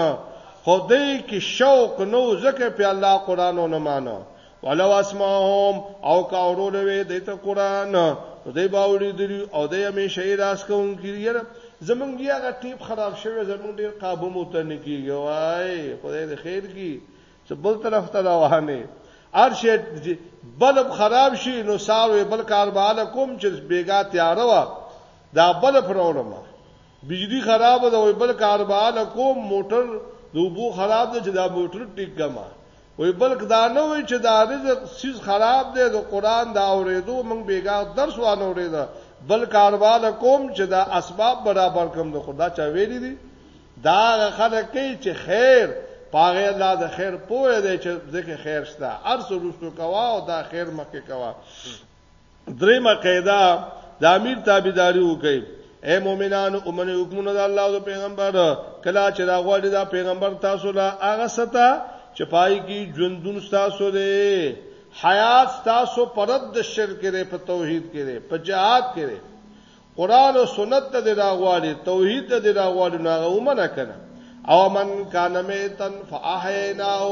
خو دئ کي شوق نه وو ځکه پي الله قرآن ونه مانه. ولو اسمعهم او که اورولې وې دوی ته قرآن نو دوی به اورېدلي او دوی همېشه یې راز کوونکي دي. یاره زمونږ دې هغه ټیپ خراب شوی زمونږ ډېر قابو مو ته نه کېږي وایي خدای دې خیر کړي څه بل طرف ته روانې هر شی بلب خراب شي نو ساوې بل کار به هله کوم چې بېګا تیاره وه دا بلب راوړم بجلی خراب ده وای بل کار به له کوم موټر د وبو خراب ده چې دا موټر ټیک کما وای بل کدا نه وای چې دا رزق سیز خراب ده د قران دا اوریدو موږ بیګا درس وانه اوریدا بل کار به له کوم چې دا اسباب برابر کم ده خدا چا ویری دي دا خلک کوي چې خیر پاغه الله د خیر پوهه دی چې ځکه خیر شته ارس رسو کوا او دا خیر مکه کوا دریمه قاعده د امیر تابعداري وکړي اے مؤمنانو اومنه حکمونه د الله او پیغمبر کلا چې دا غوړي دا پیغمبر تاسو لا هغه ستا چې پای کې ژوندون تاسو دی حیات تاسو پرد د شرک لري په توحید کې لري په جهاد کې لري قران او سنت ته دا غوړي توحید ته دا غوړي نه ومنه کنه او من کان میتن فاحیناو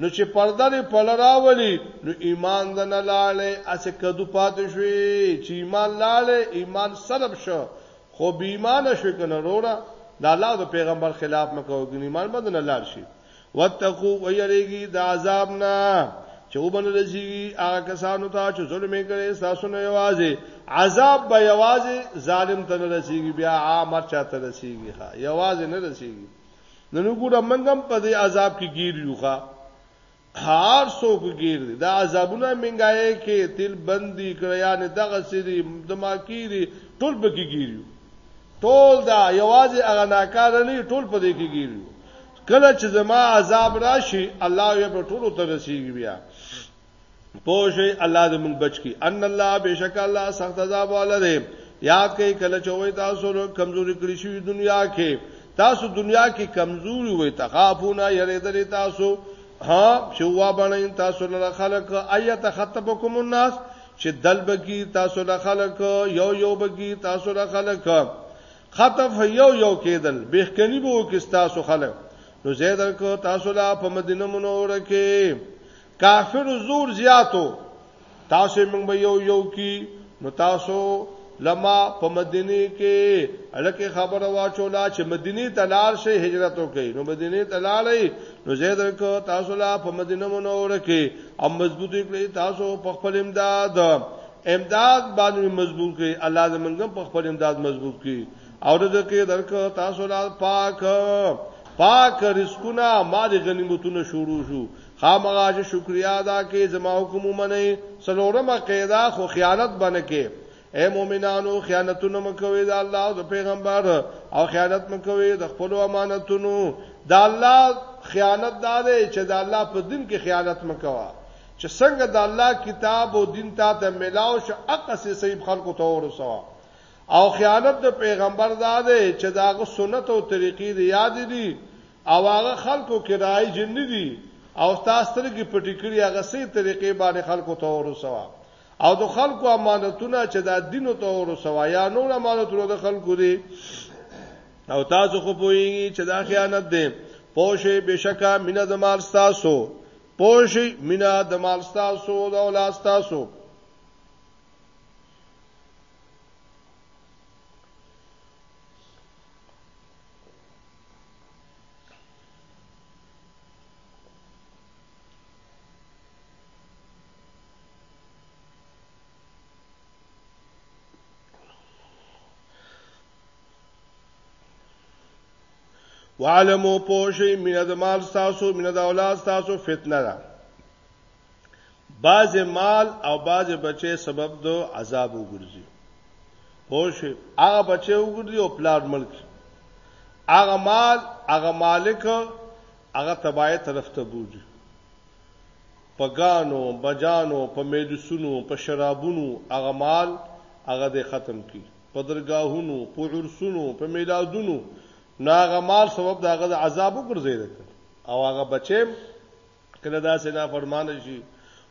نو چې پرده دې پله راولي نو ایمان د نه لاړې اسې کدو پاتې شوې چې ایمان لاړې ایمان سلب شو خو بې ایمان شو کنه وروړه د الله د پیغمبر خلاف مکو ګنې ایمان باندې نه لاړ شي وتقو ويريږي د عذاب نه چې وبن رسیږي هغه کسانو ته چې ظلم یې کړي تاسو نه یوازې عذاب به یوازې ظالم ته نه رسیږي بیا عامر چاته رسیږي ها یوازې نه رسیږي نن وګوره موږ هم په دې عذاب کې گیر یو ښا هر څوک گیر دي دا عذابونه منګایې کې تل بندي کړیان دغه سری دماکی دي ټول به کې گیر یو ټول دا یوازې هغه ناکار نه ټول په دې کې گیر یو کله چې زما عذاب راشي الله یې په ټولو ترسيږي بیا پوجي الله دې موږ بچ کی ان الله بشک الله سخت عذاب ولري یاد کړئ کله چې وای تاسو کمزوري کړی شوی دنیا کې تاسو دنیا کې کمزوري وای تخافونه یریدل تاسو ها چې وا باندې تاسو له خلق ایت خطبکم الناس چې دلبګي تاسو له خلق یو یو بګي تاسو له خلق خطف یو یو کېدل بهکنی بو کې تاسو خلق نو زیدل کو تاسو لا په مدینه منوره کې کافر زور زیاتو تاسو موږ به یو یو کی نو تاسو لما په مدینه کې الکه خبره واچولا چې مدینه تلار شي هجرت وکړي نو مدینه تلالې نو زید کو تاسو لا په مدینه منور کې او مضبوطی کړی تاسو په خپل امداد امداد باندې مضبوط کړي الله دې موږ په خپل امداد مضبوط کړي او دې کې درک تاسو لا پاک پاک رزقونه مال غنیمتونه شروع شو خامغه چې شکریا ادا کې زما حکم ومنئ سلورمه قاعده خو خیانت باندې کې اے مؤمنانو خیانتونه مکوئ د الله او د پیغمبر او خیانت مکوئ د خپل امانتونو د الله خیانت دا دی چې د الله په دین کې خیانت مکوا چې څنګه د الله کتاب او دین ته د ملاو شو اقص صیب خلکو ته ورسوا او خیانت د پیغمبر دا دی چې داغه سنت او طریقې دی یاد دي او هغه خلکو کې راي جن نه دي او تاسو ترګي پټی کړی هغه سي طریقې باندې خلکو ته ورسوا او د خلکو امانتونه چې دا دینو ته ورسوا یا نور امانتونه د خلکو دي او تاسو خو پوهیږئ چې دا خیانت دی پوشه بشکا مینا د مال تاسو پوشه مینا د مال تاسو او د اولاد تاسو وعلمو پوشی من د مال تاسو من د اولاد تاسو فتنه ده باز مال او باز بچي سبب دو عذاب وګرځي پوش هغه بچي وګرځي او پلار ملک هغه مال هغه مالک هغه تبای طرف ته بوزي پګانو بجانو په میډسونو په شرابونو هغه مال هغه د ختم کی په درگاهونو په عرسونو په میلادونو ناغه مال سبب داغه عذاب وګرځي او هغه بچي کله دا سنا فرمان شي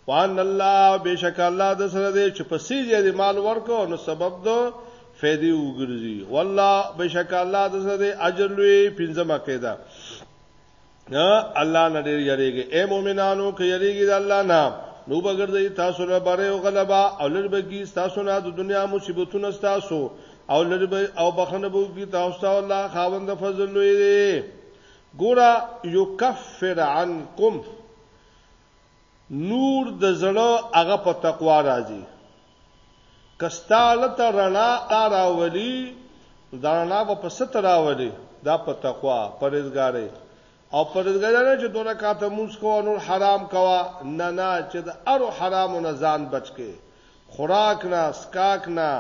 وان الله بشک الله د سره دې چې په سي دې مال ورکو نو سبب دو فیدی وګرځي والله بشک الله د سره دې اجر لوی پنځمه کېده نه الله نه ډېر یریږي اے مؤمنانو کې یریږي د الله نه نو بغرځي تاسو له بره او غلبا او لربګي تاسو نه د دنیا مصیبتونو تاسو او لربګي او بخنه بوګي تاسو الله خاوند فضل لوی دی ګوره يکفر عنکم نور د زړه هغه په تقوا راځي که ستا له ته رڼا راولي دا رڼا به په ستر راولي دا په تقوا پرېزګاري او پرېزګاري نه چې دوه رکعاته مونږ کوو نور حرام کوه نه نه چې د ارو حرامو نه ځان بچ کې خوراک نه سکاک نه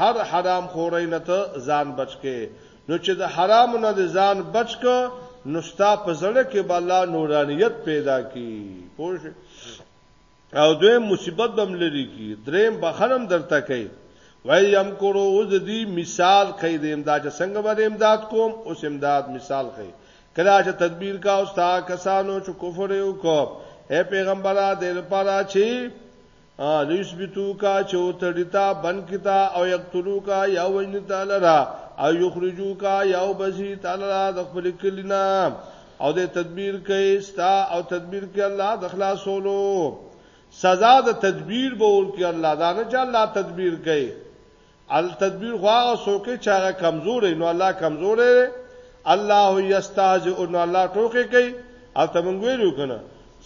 هر حرام خوري نه ته ځان بچ کې نو چې د حرام نه ځان بچ کو نو ستا په زړه کې به الله نورانیت پیدا کی پوه او دوی مصیبت بم لري کی دریم بخنم درته کوي وای یم کورو اوس دی مثال خې د امداد څنګه باندې امداد کوم اوس امداد مثال خې کله چې تدبیر کا او ستا کسانو چې کفر یو کو اے پیغمبره د لپاره چې لیثبتوک چې وتړي تا بند کړي تا او یقتلوک یا وجني تعالی را او یخرجوک یا وبسي تعالی را د خپل کلینا او د تدبیر کوي ستا او تدبیر کوي الله د خلاصولو سزا د تدبیر به ورکړي الله دا نه چې الله تدبیر کوي التدبیر خو هغه څوک چې هغه کمزور نو الله کمزور دی الله یستهزئ نو الله ټوکې کوي او ته مونږ ویلو کنه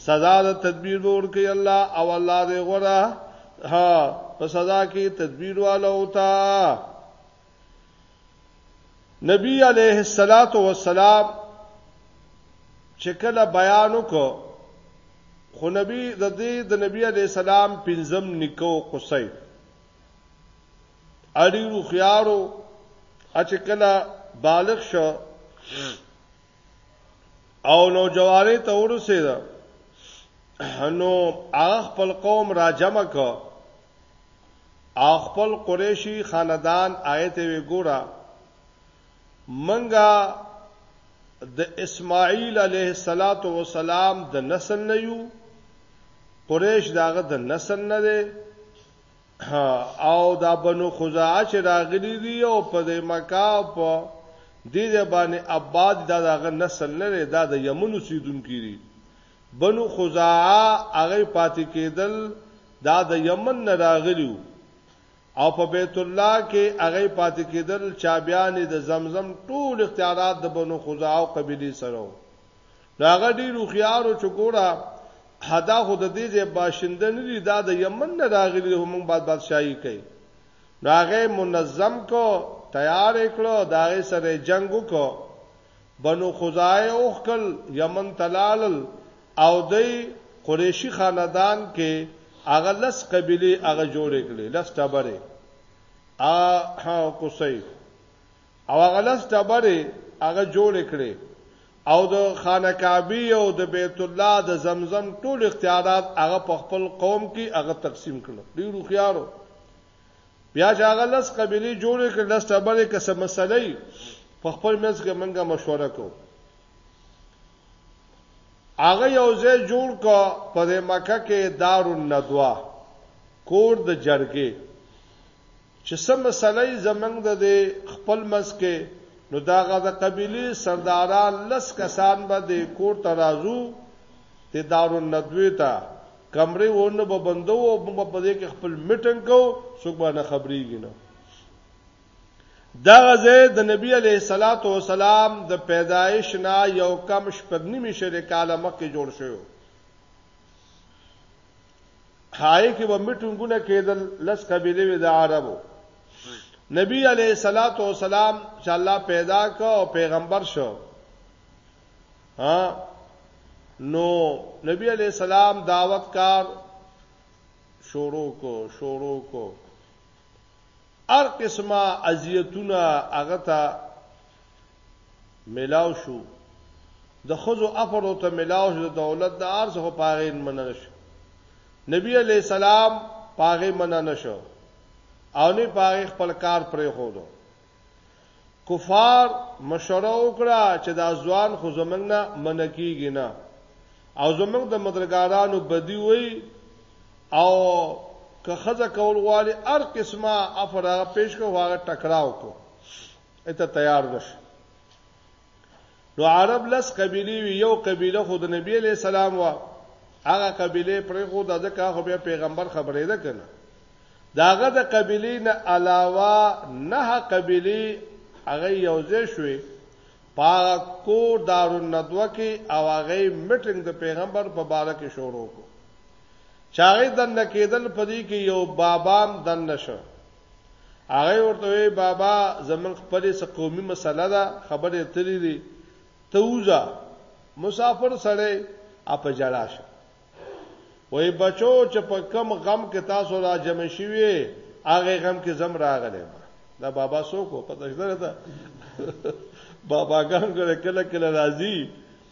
سزا د تدبیر ور کوي الله او الله دې غره ها په سزا کې تدبیر والا ہوتا نبی علیہ الصلات والسلام چې کله بیان وکړو خو نبی د دې د نبی علیہ السلام پنځم نکو قصې اړي رو خيارو اچ کلا بالغ شو او نو جواره ته ورسېده نو هغه خپل قوم را جمع کو خپل قریشی خاندان آیت وی ګورا منګه د اسماعیل علیه الصلاۃ والسلام د نسل نه یو قریش داغه د نسل نه دی او دا بنو خزاعه چې راغلي دي او په دې مکه په دې د باندې آباد دا دغه نسل نه لري دا د یمن اوسیدونکو دي بنو خزاعه هغه پاتې کېدل دا د یمن نه راغلي او په بیت الله کې هغه پاتې کېدل چابیان د زمزم ټول اختیارات د بنو خزاعه او قبيله سره نو هغه ډیر هوښیار او چګوره حدا خو د دې ځای باشنده نه دي دا د یمن نه راغلي هم بعد بادشاہي کوي نو هغه منظم کو تیار کړو دا غي سره جنگ وکړو بنو خزای اوخکل یمن تلال او د قریشی خاندان کې هغه لس قبيله هغه جوړ کړي لس ټبره ا ها کوسي او هغه لس ټبره هغه جوړ کړي او د خانه کعبی او د بیت الله د زمزم ټول اختیارات هغه په خپل قوم کې هغه تقسیم کړو ډیر خيارو بیا چې هغه لس قبيله جوړې کړ لس ټبرې کسه مسلې په خپل منځ کې منګه مشوره کو هغه یو ځای جوړ کو په مکه کې دار الندوا کور د جرګې چې څه مسله يي زمونږ د دې خپل منځ کې نو د هغه د قبيلې سرداران لس کسان به دې کور ته راځو دې دارالندوې ته کمرې ورنه به بندو او موږ به په دې کې خپل میټنګ کوو څوک به نه خبرېږي نه دا غزه د نبی علیه الصلاۃ والسلام د پیدایش نه یو کم شپږنیمه شری کاله مخکې جوړ شو خای کې به میټنګونه کېدل لس قبیله وی د عربو نبی علیه الصلاۃ والسلام چې الله پیدا کو او پیغمبر شو ها نو نبی علیه السلام دعوت کار شروع کو شروع کو هر قسمه اذیتونه هغه ته ملاو شو د خزو افر ته ملاو شو د دولت د ارز خو پاغې مننه شو نبی علی سلام پاغې مننه شو او نه پاغې خپل کار پرې خو دو کفار مشوره وکړه چې دا ځوان خو زمنګ نه منکیږي نه او زمنګ د مدرګارانو بدی وای او که خزه کول غواړي هر قسمه افرا پیش کو هغه ټکراو کو اته تیار نش نو عرب لس قبیلې وي یو قبیله خو د نبی علی السلام وا هغه قبیله پرې خو د ځکه خو به پیغمبر خبرې ده کنه داغه د قبیلې نه علاوه نه قبیلې هغه یوځې شوې پاغه کو دارالندوه کې او هغه میټینګ د پیغمبر په باره کې شروع کو چاغې دن کېدل پدې کې یو بابام دن نشو هغه ورته وی بابا زمون خپلې څه قومي مسله ده خبرې اترې دي ته وځه مسافر سړی اپ جړا شه وای بچو چې په کم غم کې تاسو را جمع شوي هغه غم کې زم راغلی ما دا بابا سو کو پته شته ده بابا ګان کله کله راځي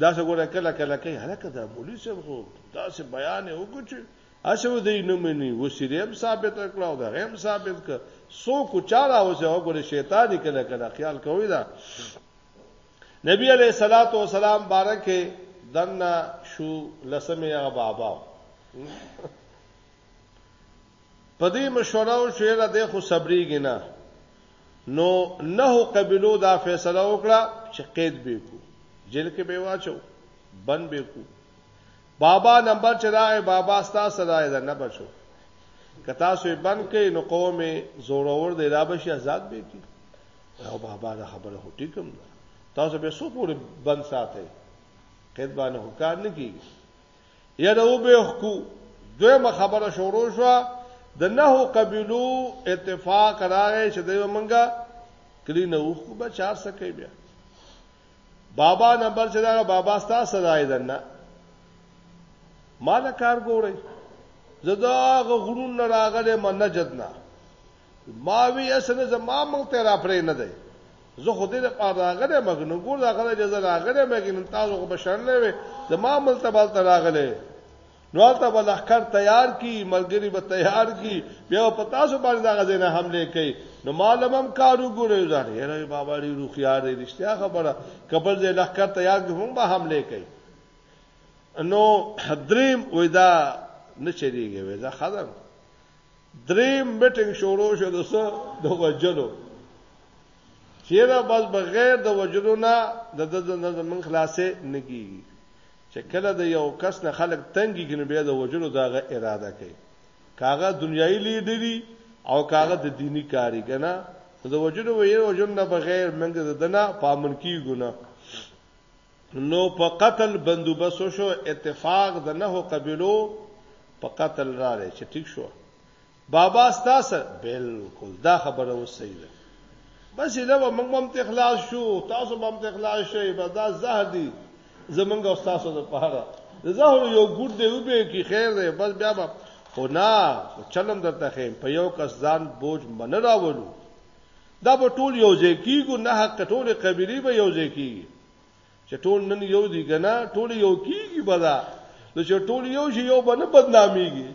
دا څه ګوره کله کله کوي هلکه دا مولوی صاحب خو دا څه بیان وکړي چې اسو دې نه مني وسیریم ثابت کړه او دا غیم ثابت کړه سو کو چاره اوسه وګوره شیطان کله کله خیال کوي دا نبی علیہ الصلوۃ والسلام بارکه دنا شو لسمه هغه بابا پدې مشوره او شعر د خو صبرېږي نه نو نه قبيلو دا فیصله وکړه چې قید به کو جیل کې به واچو بند به کو بابا نمبر چې راغی بابا ستا صدا ده نه بچو کتا سو بند کې نو قوم زورور دی را بشي آزاد به کی او بابا دا خبره هټی کوم تاسو به سو پورې بند ساتي قید باندې حکار نه کیږي یره وبېخکو دویمه خبره شروع شو د نه قبیلو اتفاق راغی چې دوی منګه کلی نه وښ کو به چار سکه بیا بابا نمبر چې دا بابا ستا سزای دنه مال کار ګوري زدا غ غرون نه راغله منجد نه ما وی اسنه زما مونږ ته را پرې نه دی زه خو دې لپاره راغلی مګ نو ګور دا غره جزا راغلی مګ نن تاسو خو بشر نه وي زما مل ته بل ته راغلی نو ته بل اخر تیار کی ملګری به تیار کی بیا په تاسو باندې دا غزه نه حمله کوي نو معلومم کارو ګورې ځان یې بابا ری روخيار دې رښتیا خبره قبل دې لخر تیار کی هم به حمله کوي نو دریم ودا نه چریږي ودا خدام دریم میټینګ شروع شو د څه د وجلو چیرې بس بغیر د وجلو نه د د زمون خلاصې نګي چې کله د یو کس نه خلک تنګي کنه بیا د وجلو دغه اراده کوي کاغه دنیایي لیډری او کاغه د دینی کاری کنه د وجلو ویل وجل نه بغیر منګ د دنه پامن کیګو نه نو په قتل بندوبس شو اتفاق د نه قبيلو په قتل را لې چې ټیک شو بابا ستاسو بالکل دا خبره اوس صحیح ده بس له موږ هم ته اخلاص شو تاسو هم ته اخلاص شئ بس دا زهر دي زمونږ او تاسو د پاره زهر یو ګډ دی وبې کی خیر دی بس بیا به خو نه چلم درته خیم په یو کس ځان بوج من راولو دا به ټول یو ځای کیږو نه حق ټول قبیله به یو ځای کیږي چې ټول نن یو دی کنه ټول یو کیږي بدا نو چې ټول یو شي یو بنه بدناميږي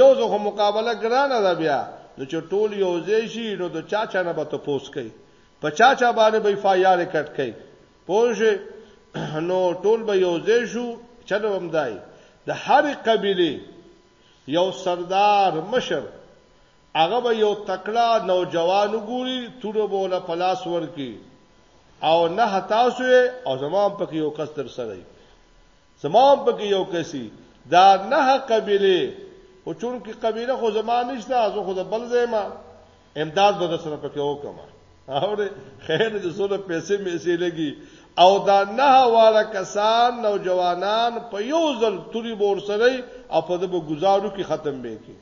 یو ځخه مقابله ګرانه ده بیا نو چې ټول یو ځای شي نو د چا چا نه به تپوس کوي په چا چا باندې به فایاله کټ کوي پوه نو ټول به یو ځای شو چلو هم دای د هر قبيله یو سردار مشر هغه به یو تکړه نوجوان وګوري، توره به ورله په لاس ورکړي او نه تاسو یې او زما هم پکې یو کس در سره وي، زما هم پکې یو کس وي، دا نه قبیلې خو چونکې قبیله خو زما نشته، زه خو د بل ځای یم، امداد به درسره پکې وکړم. اورې خیر دې څونه پیسې میسې لګي او دا نه واړه کسان نوجوانان په یو ځل توري بور سره او په دغه گزارو کې ختم به کی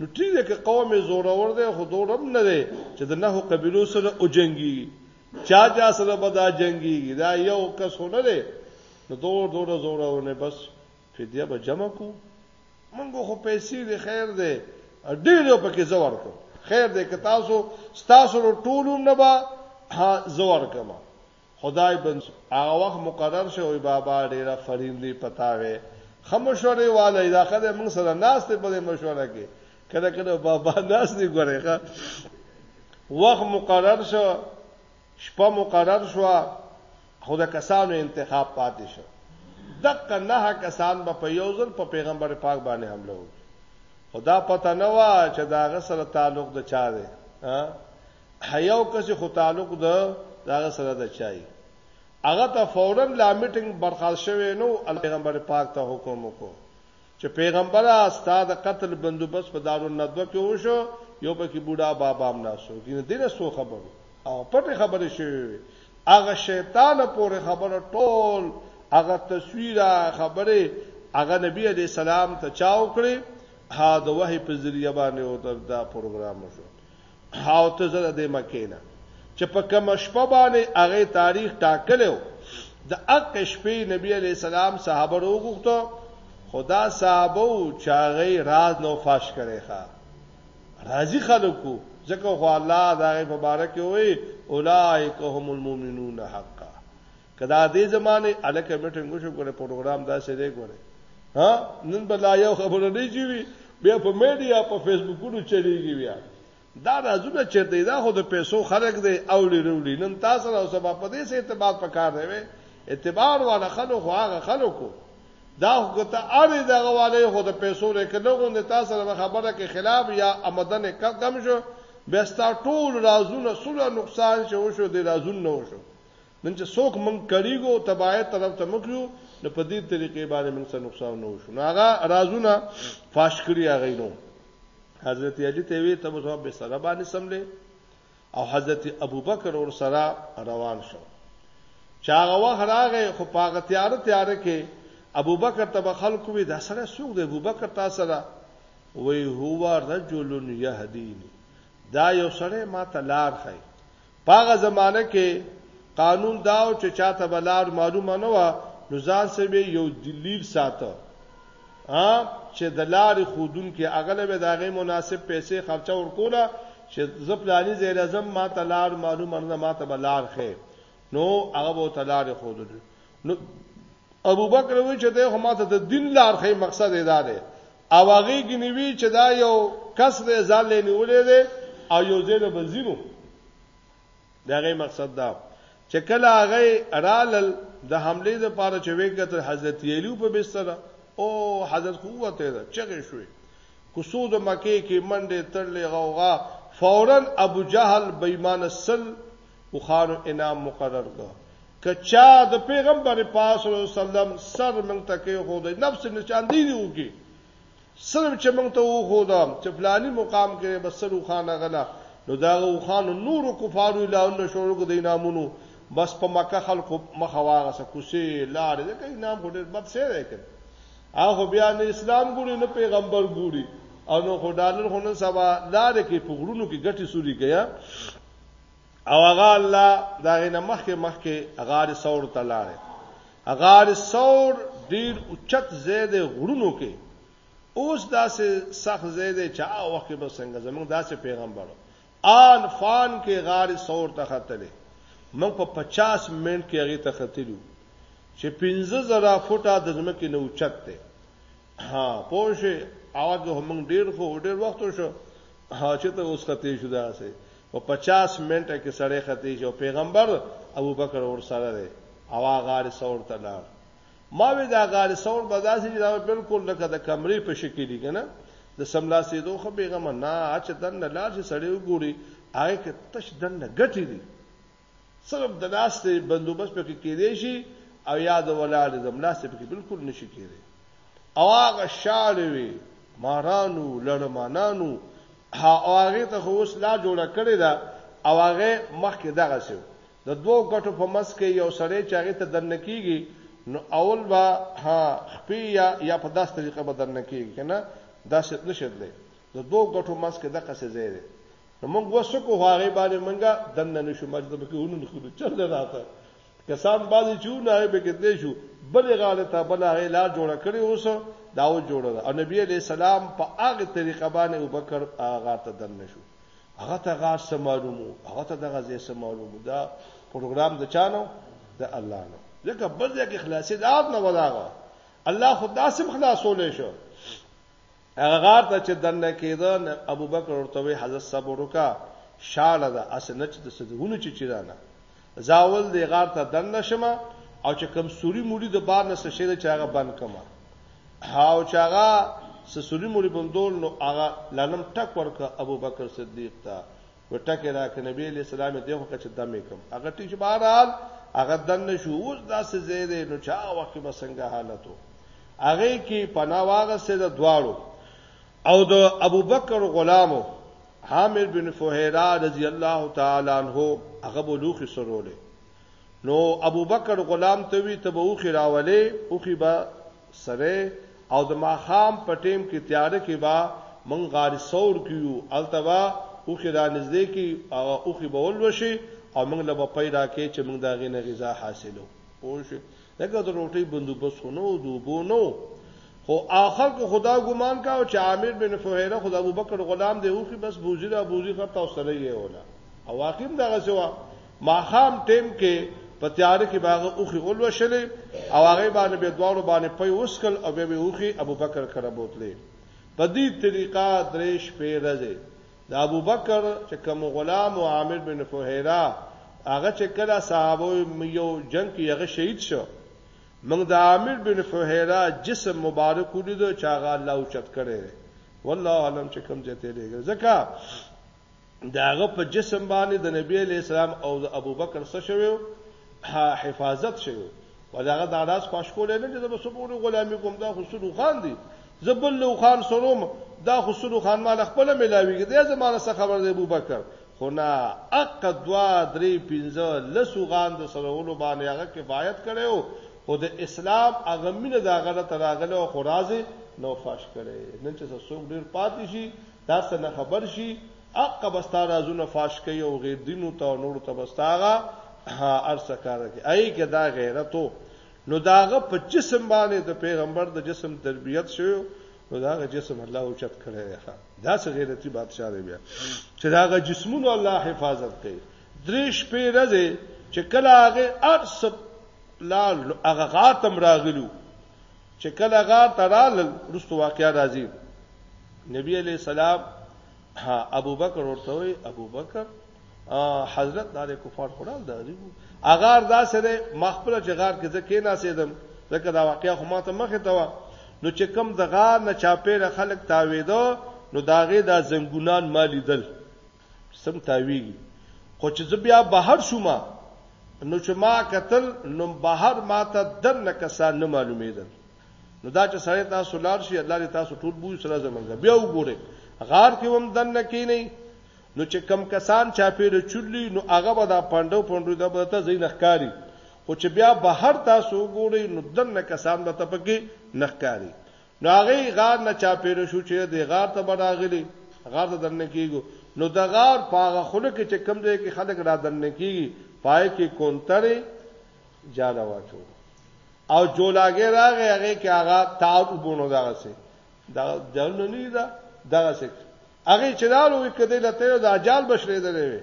نو ټیک ده که قوم زورور دی خو دورم نه دی چې د نه قبیلو سره او جنگي چا چا سره به دا جنگي دا یو کس نه دی نو دور دور زورونه بس فدیه به جمع کو مونږ خو پیسې دی خیر دی ډېر په کې زور کو خیر دی که تاسو تاسو ټولوم نه با زور کما خدای بنس هغه وخت مقرر شوی بابا ډیر فرین دی پتا وې خمشورې والي دا خدای موږ سره ناس ته په مشوره کې کله کله بابا ناس دی ګورې ښا وخت مقرر شو شپه مقرر شو خو د کسانو انتخاب پاتې شو دغه نه کسان به په یو ځل په پیغمبر پاک باندې حمله وکړي خدا پته نه وا چې دا غسر تعلق د چا دی هيو کس خو تعلق ده داغه سره د چای هغه ته فورا لا میټینګ برخاست شوه نو پیغمبر پاک ته حکم وکړو چې پیغمبر استاد قتل بندوبست په دارو ندوه کې وشو یو پکې بوډا بابا هم ناسو کینه دینه سو خبرو او پټه خبره شوی هغه شیطان پورې خبره ټول هغه تصویر خبره هغه نبی علی سلام ته چاو کړی ها د وحی په ذریعہ باندې او دا پروګرام شو هاو ته زړه دې مکینه چې په کوم شپه باندې هغه تاریخ ټاکلو د اق شپې نبی علی السلام صحابه وروغتو خدا صحابه چې هغه راز نو فاش کړي ښا راضي خلکو ځکه خو الله دا مبارک وي اولائک هم المؤمنون حقا کدا دې زمانه الکه میټنګ وشو ګوره پروګرام داسې دی ګوره ها نن بلا یو خبره نه جیوي بیا په میډیا په فیسبوکونو چلیږي بیا دا راځونه چرته دا خو د پیسو خلق دی او لرولي نن تاسو او سبا په دې سه اعتبار پکار دی اعتبار والا خلک خو هغه خلکو دا غته اړې دغه والي خو د پیسو لري کنه غو نه تاسو سره خبره کې خلاف یا آمدن کم شو بستا ټول رازونه سره نقصان شو شو د رازونه نو شو نن چې څوک موږ کړیږو او تباهی طرف ته مخ یو نو په دې طریقې باندې موږ څه نقصان نه وشو نو هغه رازونه فاش کړی هغه نو حضرت علی ته وی ته به به سره باندې سملې او حضرت ابوبکر ور سره روان شو چاغه وه راغې خو پاغه تیار تیار کې ابوبکر ته خلکو وی دا سره سوق دی ابوبکر تا سره وی هو رجل یهدینی دا یو سره ما تلار خای په هغه زمانه کې قانون دا و چې چاته به لار معلومه نه وه، نو ځان سره به یو دلیل ساته چې د لارې ښودونکی هغه له به د هغې مناسب پیسې خرچه ورکوله چې زه پلاني ځای له ځم، ما ته لار معلومه نه ده، ما ته به لار ښیې. نو هغه به ورته لارې ښودلې. نو ابوبکر وایي چې دی خو ما ته د دین لار ښیي، مقصد یې دا دی او هغه ګنوي چې دا یو کس دی ځان لې نیولې دی او یو ځای د بنزینو دغه مقصد دا چې کله هغه رالل د حمله د پاره چې وکړه حضرت یلیو په بستر او حضرت قوت ده چغه شوې کوسو د مکه کې منډه تړلې غوغا فورا ابو جهل بېمانه سل اوخانو انعام مقرر کو کچا د پیغمبر پاک صلی الله علیه وسلم سر مونږ ته کې خو د نفس نشان دی دی وکي صرف چې مونږ ته و خو دا چې فلانی مقام کې بسرو خان غلا نو دا و خان نور کفارو لاول شروع کو د انعامونو بس په مکه خلکو مخه واغه سکوسي لارې دا کې انعام ګډه بد سي دی کړ هغه بیا نه اسلام ګوري نه پیغمبر ګوري او نو خدانن خونن سبا لارې کې پغړونو کې ګټي سوري گیا او هغه الله دا غنه مخکې مخکې غار ثور ته لاړ غار ثور ډیر اوچت زید غړونو کې اوس داسې سخت زید چې هغه وخت به څنګه زموږ داسې پیغمبر آن فان کې غار ثور ته ختلې موږ په 50 منټ کې هغه ته ختلو چې 15000 فوټه د زمکه نه اوچت دی ها پوښي اواز به موږ ډیر خو ډیر وخت شو ها چې ته اوس خطې شو دا سه په 50 منټه کې سړې خطې شو پیغمبر ابو بکر اور سره دی او غار ثور ته لاړ ما وی دا غار ثور بداسي دا بالکل لکه د کمرې په شکل دی کنه د سملا سیدو خو بیغم نه اچ دن لاړ شي سړې وګوري هغه کې تش دن غټي دي صرف د ناستې بندوبست پکې کېدی شي او یا د ولاړې د ملاستې پکې بالکل نشي کېدی او هغه شاړې وي مارانو لړمانانو هغه ته خو اوس لا جوړه کړې ده او هغه مخکې دغه سیو د دوو غټو په مس کې یو سړی چې هغه ته دنه کیږي نو اول با ها خپې یا یا په داس طریقه به دنه کیږي کنه دا ست نشدلې د دوو غټو مس کې دغه څه زیره نو موږ وسکو هغه باندې منګه دنه نشو مجذب کې ونن خو چل راته کسان باندې چو نه به کېدې شو بل غاله ته بل هغه لا جوړ کړی اوس داو جوړ او نبی علی السلام په هغه طریقه باندې ابوبکر هغه ته دنه شو هغه ته غار سم معلومو هغه ته دغه زې سم معلومو دا پروګرام د چانو د الله نو ځکه بل ځکه خلاصې دار نه ولاغه الله خدا سم خلاصولې شو هغه غار ته چې دننه کېده نو ابوبکر ورته وویل حضرت صبر وکړه شاړه ده هسې نه چې د څه دهونو چې چي رانه زه اول دې غار ته دننه شم او چې کوم سوري موړي د بار نه څه شی دی چې هغه بند کړم او چې هغه څه سوري موړي بندول نو هغه لنم ټک ورکړه ابوبکر صدیق ته و ټکه دا ک نبی علیہ السلام دې خو کچ دمه کم هغه ټی چې بهر حال هغه دن شو اوس داسې زیاده نو چا وخت به څنګه حالتو هغه کې پناه واغه سه د دواړو او د ابوبکر غلامو حامد بن فهیرا رضی الله تعالی عنہ هغه بلوخي سرولې نو ابوبکر غلام ته وی تبوخي راولې اوخي با سره او د ماښام په ټیم کې تیاره کې با من غار ثور کیو التبا او کې را نږدې کې هغه او کې بول وشي او موږ له په پیدا کې چې موږ دا غینه غذا حاصلو پوه شئ دغه د روټي بندوبست خو نو دوبو نو خو اخر کو خدا ګمان کا او چې عامر بن فهیره خدا ابو بکر غلام دی او کې بس بوزي را بوزي خطا سره یې ولا او واقعم دغه سوا ماښام ټیم کې په تیاره کې به هغه اوښې ولوشلې او هغې باندې به دواړو باندې پی وڅکل او بیا به اوښې ابوبکر کره بوتلې. په دې طریقه درې شپې ورځې د ابوبکر چې کوم غلام او عامر بن فهیره هغه چې کله صحابه یو جنګ کې هغه شهید شو موږ د عامر بن فهیره جسم مبارک ولید چې هغه الله اوچت کړی والله علم چې کوم ځای ته لېږل ځکه د هغه په جسم باندې د نبی علیه السلام او د ابوبکر څه شوی حفاظت شوی و دغه د اړاس خوشکول نه چې د بسپوري غلامي کوم دا حسن خان دی زبل لو خان سروم دا حسن خان مال خپل ملاویږي د زمانه څخه خبر دی ابوبکر خو نه اق دوا درې پنځه لسو غان د سرولو باندې هغه کفایت کړو خو د اسلام هغه مینه دا غره تراغله او خرازه نو فاش کړي نن چې څوک ډیر پاتې شي تا څه نه خبر شي اقه به ستا رازونه فاش کوي او غیر دینو ته او نورو ته به ستا هغه هر څه کار کوي ای که دا غیرتو نو د هغه په جسم باندې د پیغمبر د جسم تربیت شوی نو دا هغه جسم الله او چت کړی دی دا څه غیرتی بادشاہ دی بیا چې دا هغه جسمونو الله حفاظت کوي درې شپې راځي چې کله هغه ارس لا هغه غاتم راغلو چې کله غار ترال رستو واقعیا راځي نبی علی السلام ها ابو بکر ورته وي ابو بکر حضرت دار کفار خورال داري اغار دا سره مخبل چې غار کې ځکه نه سیدم ځکه دا واقعیا خو ماته مخه تا نو چې کم د غار نه چاپېره خلک تاویدو نو داغه دا زنګونان مالی دل سم تاویږي خو چې زه بیا بهر شوم نو چې ما کتل نو بهر ماته دنه کسان نه معلومیدل نو دا چې سړی تاسو لار شي الله دې تاسو ټول بوې سره زمونږ بیا وګورئ غار کې هم دنه کینی نو چې کم کسان چا پیره چولي نو هغه به دا پاندو پاندو د بلته زین ښکاری خو چې بیا بهر تاسو وګورئ نو دنه کسان به تپکې نخکاری نو هغه غار نه چا پیر شو چې د غار ته براغلی غار ته دنه کیږي نو د غار پاغه خله کې چې کم ځای کې خلک را دنه کیږي پای کې کونتره جاله واچو او جولاګه راغی هغه کې هغه تاو وبونو دغه سي دا جنو نه دا دغه سي هغه چې دا لوي کده لته دا جال بشری درې وي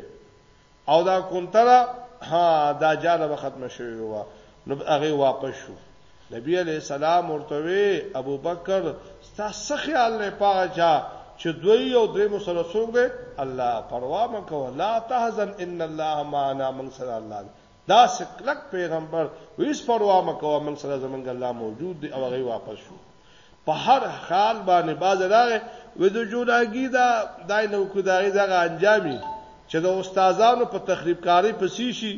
او دا کونتره ها دا جاله به ختم شوی و نو هغه واپس شو نبی علی السلام ورته وی ابو بکر ستا څه خیال نه پاره چا چې دوی او درې مسلسل دی الله پروا مکو لا تحزن ان الله معنا من سره الله دا سکلک پیغمبر ویس پروا مکوا من سره زمنګ الله موجود دی او غي واپس شو په هر حال باندې باز راغې و د جوړاګي دا دای نو کو دا غي دغه انجامي چې د استادانو په تخریب کاری پسې شي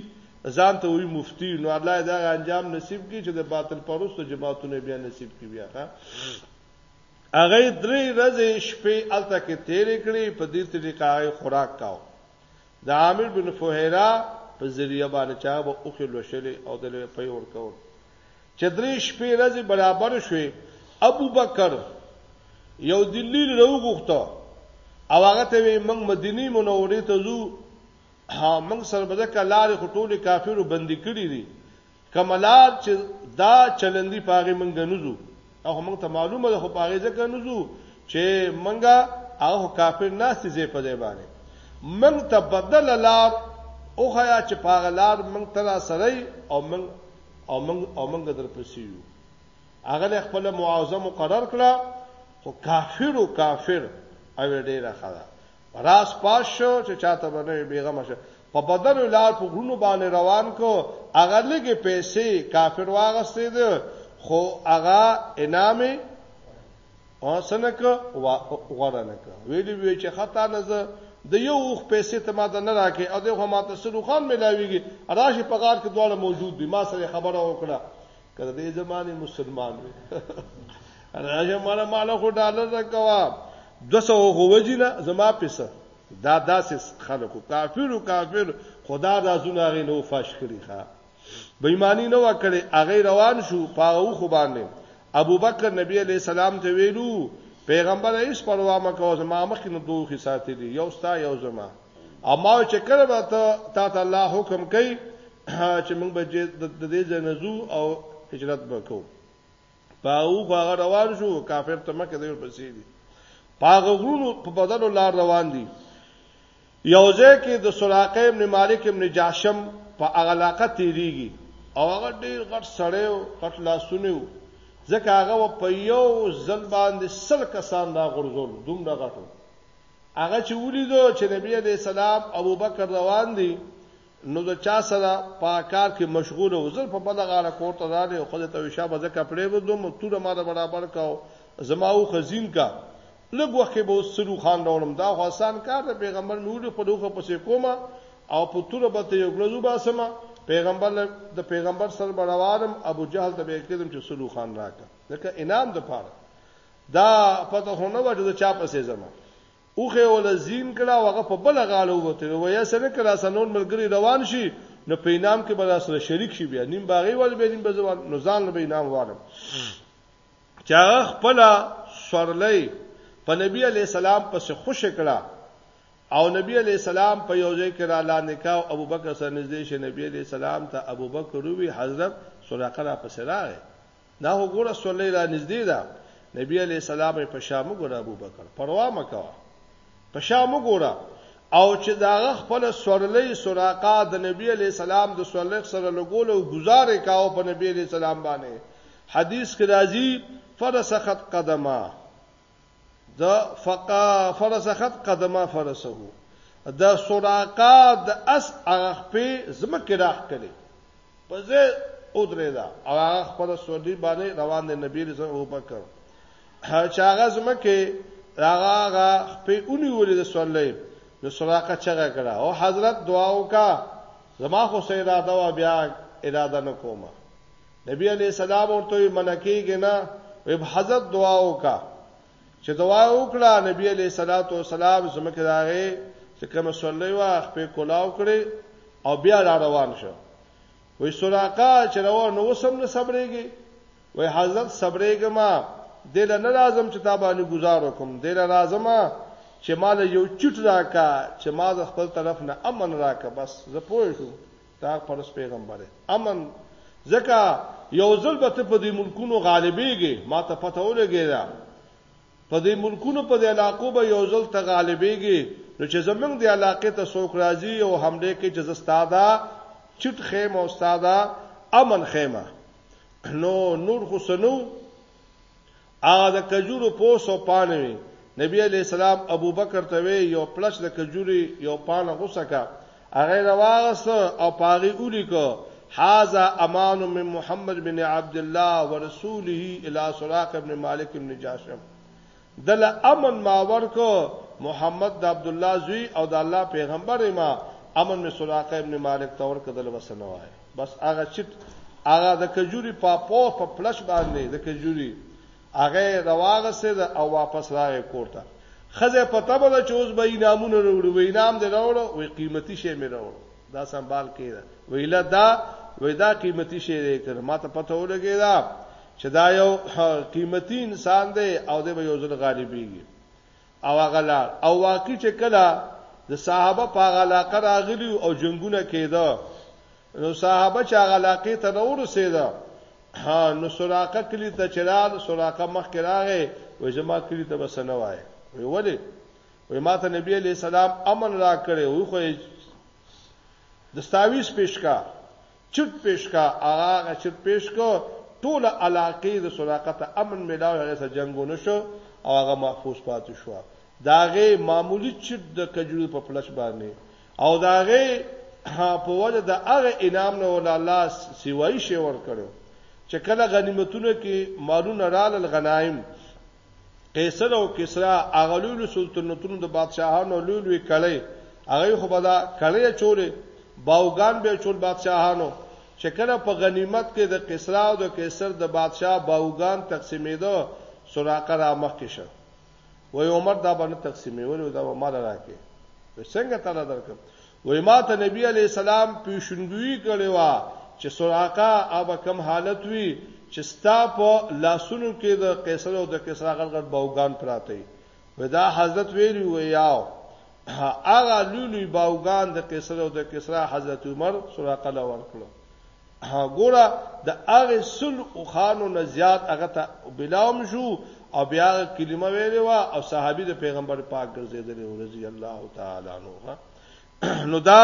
ځان ته وی مفتی نو الله دا انجام نصیب کی چې د باطل پرستو جماعتونه بیا نصیب کی بیا ها هغه درې ورځې شپې الته کې تیرې کړې په دې طریقه هغه خوراک کاو د عامر بن فهيره په ذريعه باندې چې هغه به اوښې لوشلې او دله به پی ورکول. چې درې شپې ورځې برابر شوې ابوبکر یو دلیل راوغوښته او هغه ته وی موږ مدینه منوره ته ځو موږ سره به ځکه لارې خو ټولې کافرو بندي کړي دي کومه لار چې دا چلندي په هغې مونږ نه ځو او مونږ ته معلومه ده خو په هغې ځکه نه ځو چې مونږه هغه کافر ناستې ځای په ځای باندې مونږ ته بدل لار او خیا چې په هغه لار مونږ ته را سره او مونږ او مونږ او مونږ درپسې یو هغه خپل معاوضه مقرر کړه خو کافر او کافر او ډیره خلا راس پاش شو چې چاته باندې بیغمه شو په بدن ولار په غرونو باندې روان کو هغه لګي پیسې کافر واغستې ده خو هغه انامه او سنک وا غورنک ویلی وی چې خطا نه زه د یو وخ پیسې ته ماته نه راکې او دغه ماته سلو خان ملاویږي راشي په غار کې دواړه موجود دي ما سره خبره وکړه کله دې زمانه مسلمان وي راځه مال مال خو ډالر راکوا 200 غوجی نه زما پیسه دا داسې خلکو کافرو کافر خدا رازونه غي نو فاش کړی ښا بېمانی نه وکړي هغه روان شو پاغو خو باندې ابوبکر نبی علی السلام ته ویلو پیغمبر ایس پروا مکو زما مخ نو دوه خي ساتي دي یو ستا یو زما اما چې کله به ته تا ته الله حکم کوي چې موږ به د دې ځنزو او هجرت وکړو پاو خو هغه روان شو کافر ته مکه دی ورپسې دي پاغه غرونو په بدلو لار روان دي یوځه کې د سراقه ابن مالک ابن جاشم په هغه علاقه تیریږي او هغه ډیر غټ سړی او غټ لاسونه و ځکه هغه په یو ځل باندې سل کسان را غرزول دومره غټو هغه چې ولیدو چې نبی علیہ السلام ابوبکر روان دي نو د چا سره په کار کې مشغول او زر په بده غاړه کور ته راغی او خځه ته وشا بزه کپړې ودوم توره ما د برابر کاو زما او خزین کا لږ وخت به وسرو خان راوړم دا خو آسان کار دی پیغمبر مې ولې خپل وخت پسې کومه او په توره به ته یو ګلزو باسمه پیغمبر د پیغمبر سره بروارم ابو جهل ته به کېدم چې سلو خان راکا ځکه انعام د پاره دا پته هونه و چې چا پسې زما اوښ یې ول زین کړه او هغه په بله غاړه ووتل، وویل، یا څه نه که راسره نور ملګري روان شي، نو په انعام کې به راسره شریک شي، بیا نیم به هغوی والي بیا نیم به زه والم، نو ځان له به انعام والم، چې هغه خپله سورلۍ په نبي علیه السلام پسې خوشې کړه او نبي علیه السلام په یو ځای کې رالاندې کا او ابوبکر سره نږدې شي، نبي علیه السلام ته ابوبکر ووي، حضرت سراقه راپسې راغی، دا هو ګوره سولې را نږدې ده نبی علی السلام په شامو ګوره ابو بکر پروا مکوا په شامو ګوره او چې داغه خپل سورلې سراقه د نبی علی السلام د سورلې سره لګول او گزارې کاو په نبی علی السلام باندې حدیث کې راځي فرسخت قدمه د فقا فرسخت قدمه فرسه د سراقا د اس هغه په زمکه راخ کړي په زه او درې دا او هغه خپل سوري باندې روان دي نبی رسول الله وبکر چې هغه زمکه هغه هغه په اونې ولې د سورلې د سراقا چغه کړه او حضرت دعا وکا زما خو سیدا دا بیا اراده نکومه نبی علی السلام ورته منکیږي نه وب حضرت دعا وکا چې دعا وکړه نبی علی صلوات و سلام زمکه راغې چې کوم صلی وا خپې کولاو کړي او بیا را روان شو وې سراقه چې روان نو سم نه صبرېږي وې حضرت صبرېږه ما دل نه لازم چې تا باندې گزار وکم دل لازم چې مال یو چټ راکا چې ما د خپل طرف نه امن راکا بس زه پوه شوم دا پرس پیغمبره امن ځکه یو ځل به ته په دې ملکونو غالبېږي ما ته پته ولګی دا په دې ملکونو په دې علاقو به یو ځل ته غالبېږي نو چې زمنګ دې علاقې ته څوک راځي او حمله کوي چې زستاده چټ خیمه او استاده امن خیمه نو نور خو سنو هغه د کجورو پوس او پانه وي نبی علی السلام ابوبکر ته وی یو پلچ د کجوري یو پانه غوسکه هغه راوغس او پاغي اولی کو هاذا امان من محمد بن عبد الله ورسوله الى سراق ابن مالک ابن جاشم دل امن ما ورکو محمد د عبد الله زوی او د الله پیغمبر ما امن می سراق ابن مالک تور کدل وسنوای بس هغه چې هغه د کجوري په پوس په پلش باندې د کجوري هغه رواغه سي او واپس راغی کوړه خزه په تبه چې اوس به انعامونه وروړي وې انعام دې راوړ وې قیمتي شی مې راوړ دا سنبال کړه ویلا دا وې دا قیمتي شی دې کړ ما ته پته ولګی دا چې دا یو قیمتي انسان دی او دې به یو ځل غالبيږي او هغه لار او واقعي چې کله د صحابه په هغه علاقه راغلی او جنگونه کېده نو صحابه چې هغه علاقه ته نه ورسېده نو سراقه کلی ته چرال سراقه مخ کې راغې وې زما کلی ته بس نه وای وې ولې وې ماته نبی عليه السلام امن را کړې وې خو دستاویز پیش کا چرت پیش کا هغه هغه چرت پیش کو ټول علاقې د صداقت امن ملاو هغه سره جنگ ونشو او هغه محفوظ پاتې شو داغه معمولی چرت د کجورو په پلچ باندې او داغه په وجه د هغه انعام نه ول الله سیوای شي ور کړو چې کله غنیمتونه کې مالونه رال غنایم قیصر او کسرا هغه لوی لوی سلطنتونو د بادشاهانو لوی لوی کړی هغه خو به دا کړی چولې باوګان به چول بادشاهانو چې کله په غنیمت کې د قیصرا او د قیصر د بادشاه باوګان تقسیمېده سراقه را مخ کې شه وای عمر دا باندې تقسیمېول دا مال راکې څنګه تعالی درکم وای ما ته نبی علی السلام پیشنګوی کړي وا چې سراقه اب کم حالت وی چې ستا په لاسونو کې د قیصر او د کسرا غلغل باوګان پراته وي دا حضرت ویلی وی یاو هغه لولي باوګان د قیصر او د کسرا حضرت عمر سراقه لور کړو ګوره د هغه سل او خانو نه زیات هغه ته بلاوم شو او بیا کلمه ویلې وا او صحابي د پیغمبر پاک ګرځیدل رضی الله تعالی عنہ نو دا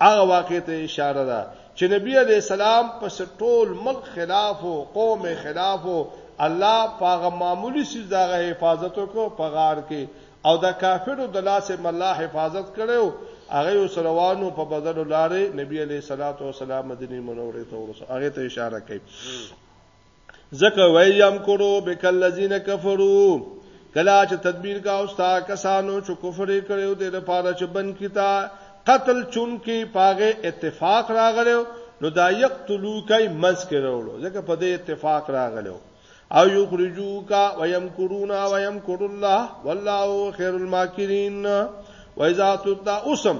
هغه واقع ته اشاره ده چې نبی علی السلام په ټول ملک خلاف او قوم خلاف او الله پاغه معمولی سیز دغه حفاظت کو پغار کې او د کافرو د لاسه م الله حفاظت کړی او هغه اوس روانو په بدلو لارې نبی علیه الصلاۃ والسلام مدینه منورې ته ورسو هغه ته اشاره کوي زکه ویم کړو بکلذین کفرو کلا چې تدبیر کا او ستا کسانو چې کفر کړو د لپاره چې بن کیتا قتل چون کې پاغه اتفاق راغلو نو دا یقتلو کوي مز کې وروړو ځکه په دې اتفاق راغلو او یخرجوک ويمکرون ويمکر الله والله خير الماکرین و اذا تطلع اسم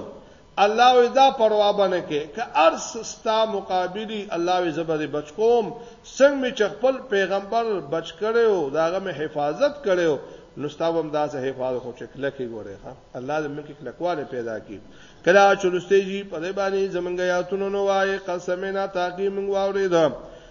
الله اذا پروا باندې کې ک ارس ستا مقابلی الله وي زبر بچکوم څنګه می چخپل پیغمبر بچ کړو داغه می حفاظت کړو نو ستاوم داسې حفاظت خو چکله کې ګوره ها الله دې موږ کې کلکواله پیدا کړي کله چې لستېږي په دې باندې زمونږ یاتونو نو وای قسمنا تاکي موږ واورې ده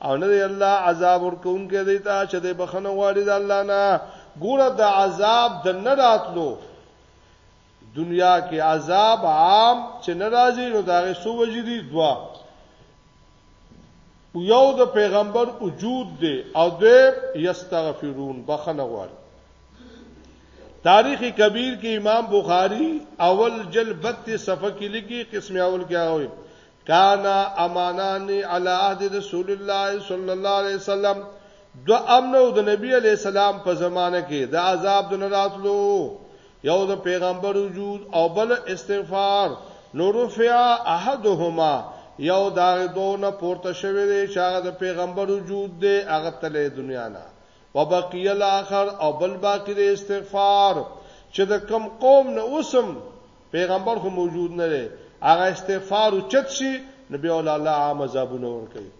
او نه دی الله عذاب ورکوونکی دی ته چې د بخنه غواړي د الله نه ګوره د عذاب د نه راتلو دنیا کې عذاب عام چې ناراضي نو داغه سو وجدي دوا یو د پیغمبر وجود دی او د یستغفرون بخنه غواړي تاریخ کبیر کې امام بخاری اول جل 32 صفحه کې لیکي قسم اول کې راوي کان امانان علی عهد رسول الله صلی الله علیه وسلم دو امن او د نبی علی السلام په زمانه کې د عذاب د نراتلو یو د پیغمبر وجود او بل استغفار نورفیا احدهما یو دا دونه پورته شوی دی چې هغه د پیغمبر وجود دی هغه تلې دنیا نه وبقی الاخر او بل باقی د استغفار چې د کم قوم نه اوسم پیغمبر خو موجود نه دی هغه استغفار چت شي نو بیا ول الله عام عذابونه ور کوي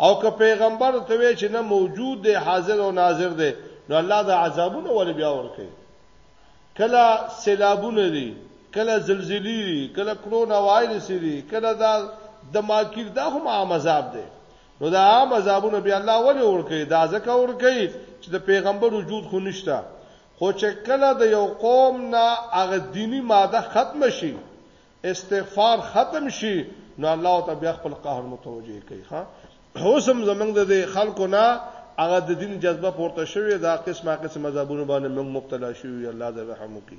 او که پیغمبر ته وی چې نه موجود دی حاضر او ناظر دی نو الله د عذابونه ول بیا ور کوي کله سیلابونه دي کله زلزلې دي کله کرونا وایرس دي کله دا د ماکیر دا هم عام عذاب دی نو دا عام عذابونه بیا الله ولې ور کوي دا ځکه ور کوي چې د پیغمبر وجود خو نشته خو چې کله د یو قوم نه هغه دینی ماده ختم شي استغفار ختم شي نو الله ته بیا خپل قهر متوجه کوي ها حسم زمنګ د خلکو نه هغه د دین جذبه پورته شوی دا قسمه قسم مذهبونو باندې موږ مبتلا شو الله دې رحم وکړي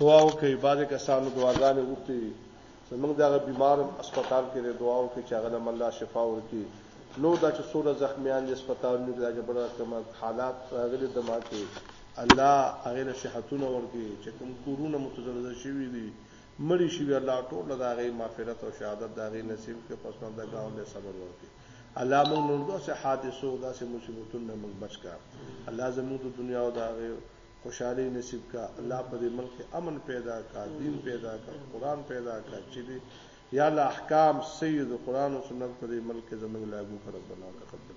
دعا وکړي بعد کسانو دعاګانې وکړي زمونږ دغه بیمار هسپتال کې دعا وکړي چې هغه لم الله شفا ورکړي نو دا چې څوره زخمیان دي هسپتالونو کې دا چې بل کوم حالات راغلي د ما کې الله هغه له صحتونه ورکړي چې کوم کورونه متزلزل شوي دي مړي شوي الله ټول دا غي مغفرت او شهادت دا غي نصیب کې پس بندګانو له صبر ورکړي الله موږ نور داسې حادثو داسې مصیبتونو نه موږ بچ کا الله زموږ د دنیا او د هغه خوشحالي نصیب کا الله په دې ملک امن پیدا کا دین پیدا کا قران پیدا کا چې دې یا الله احکام سید قران او سنت په دې ملک زموږ لاګو کړه ربنا تقبل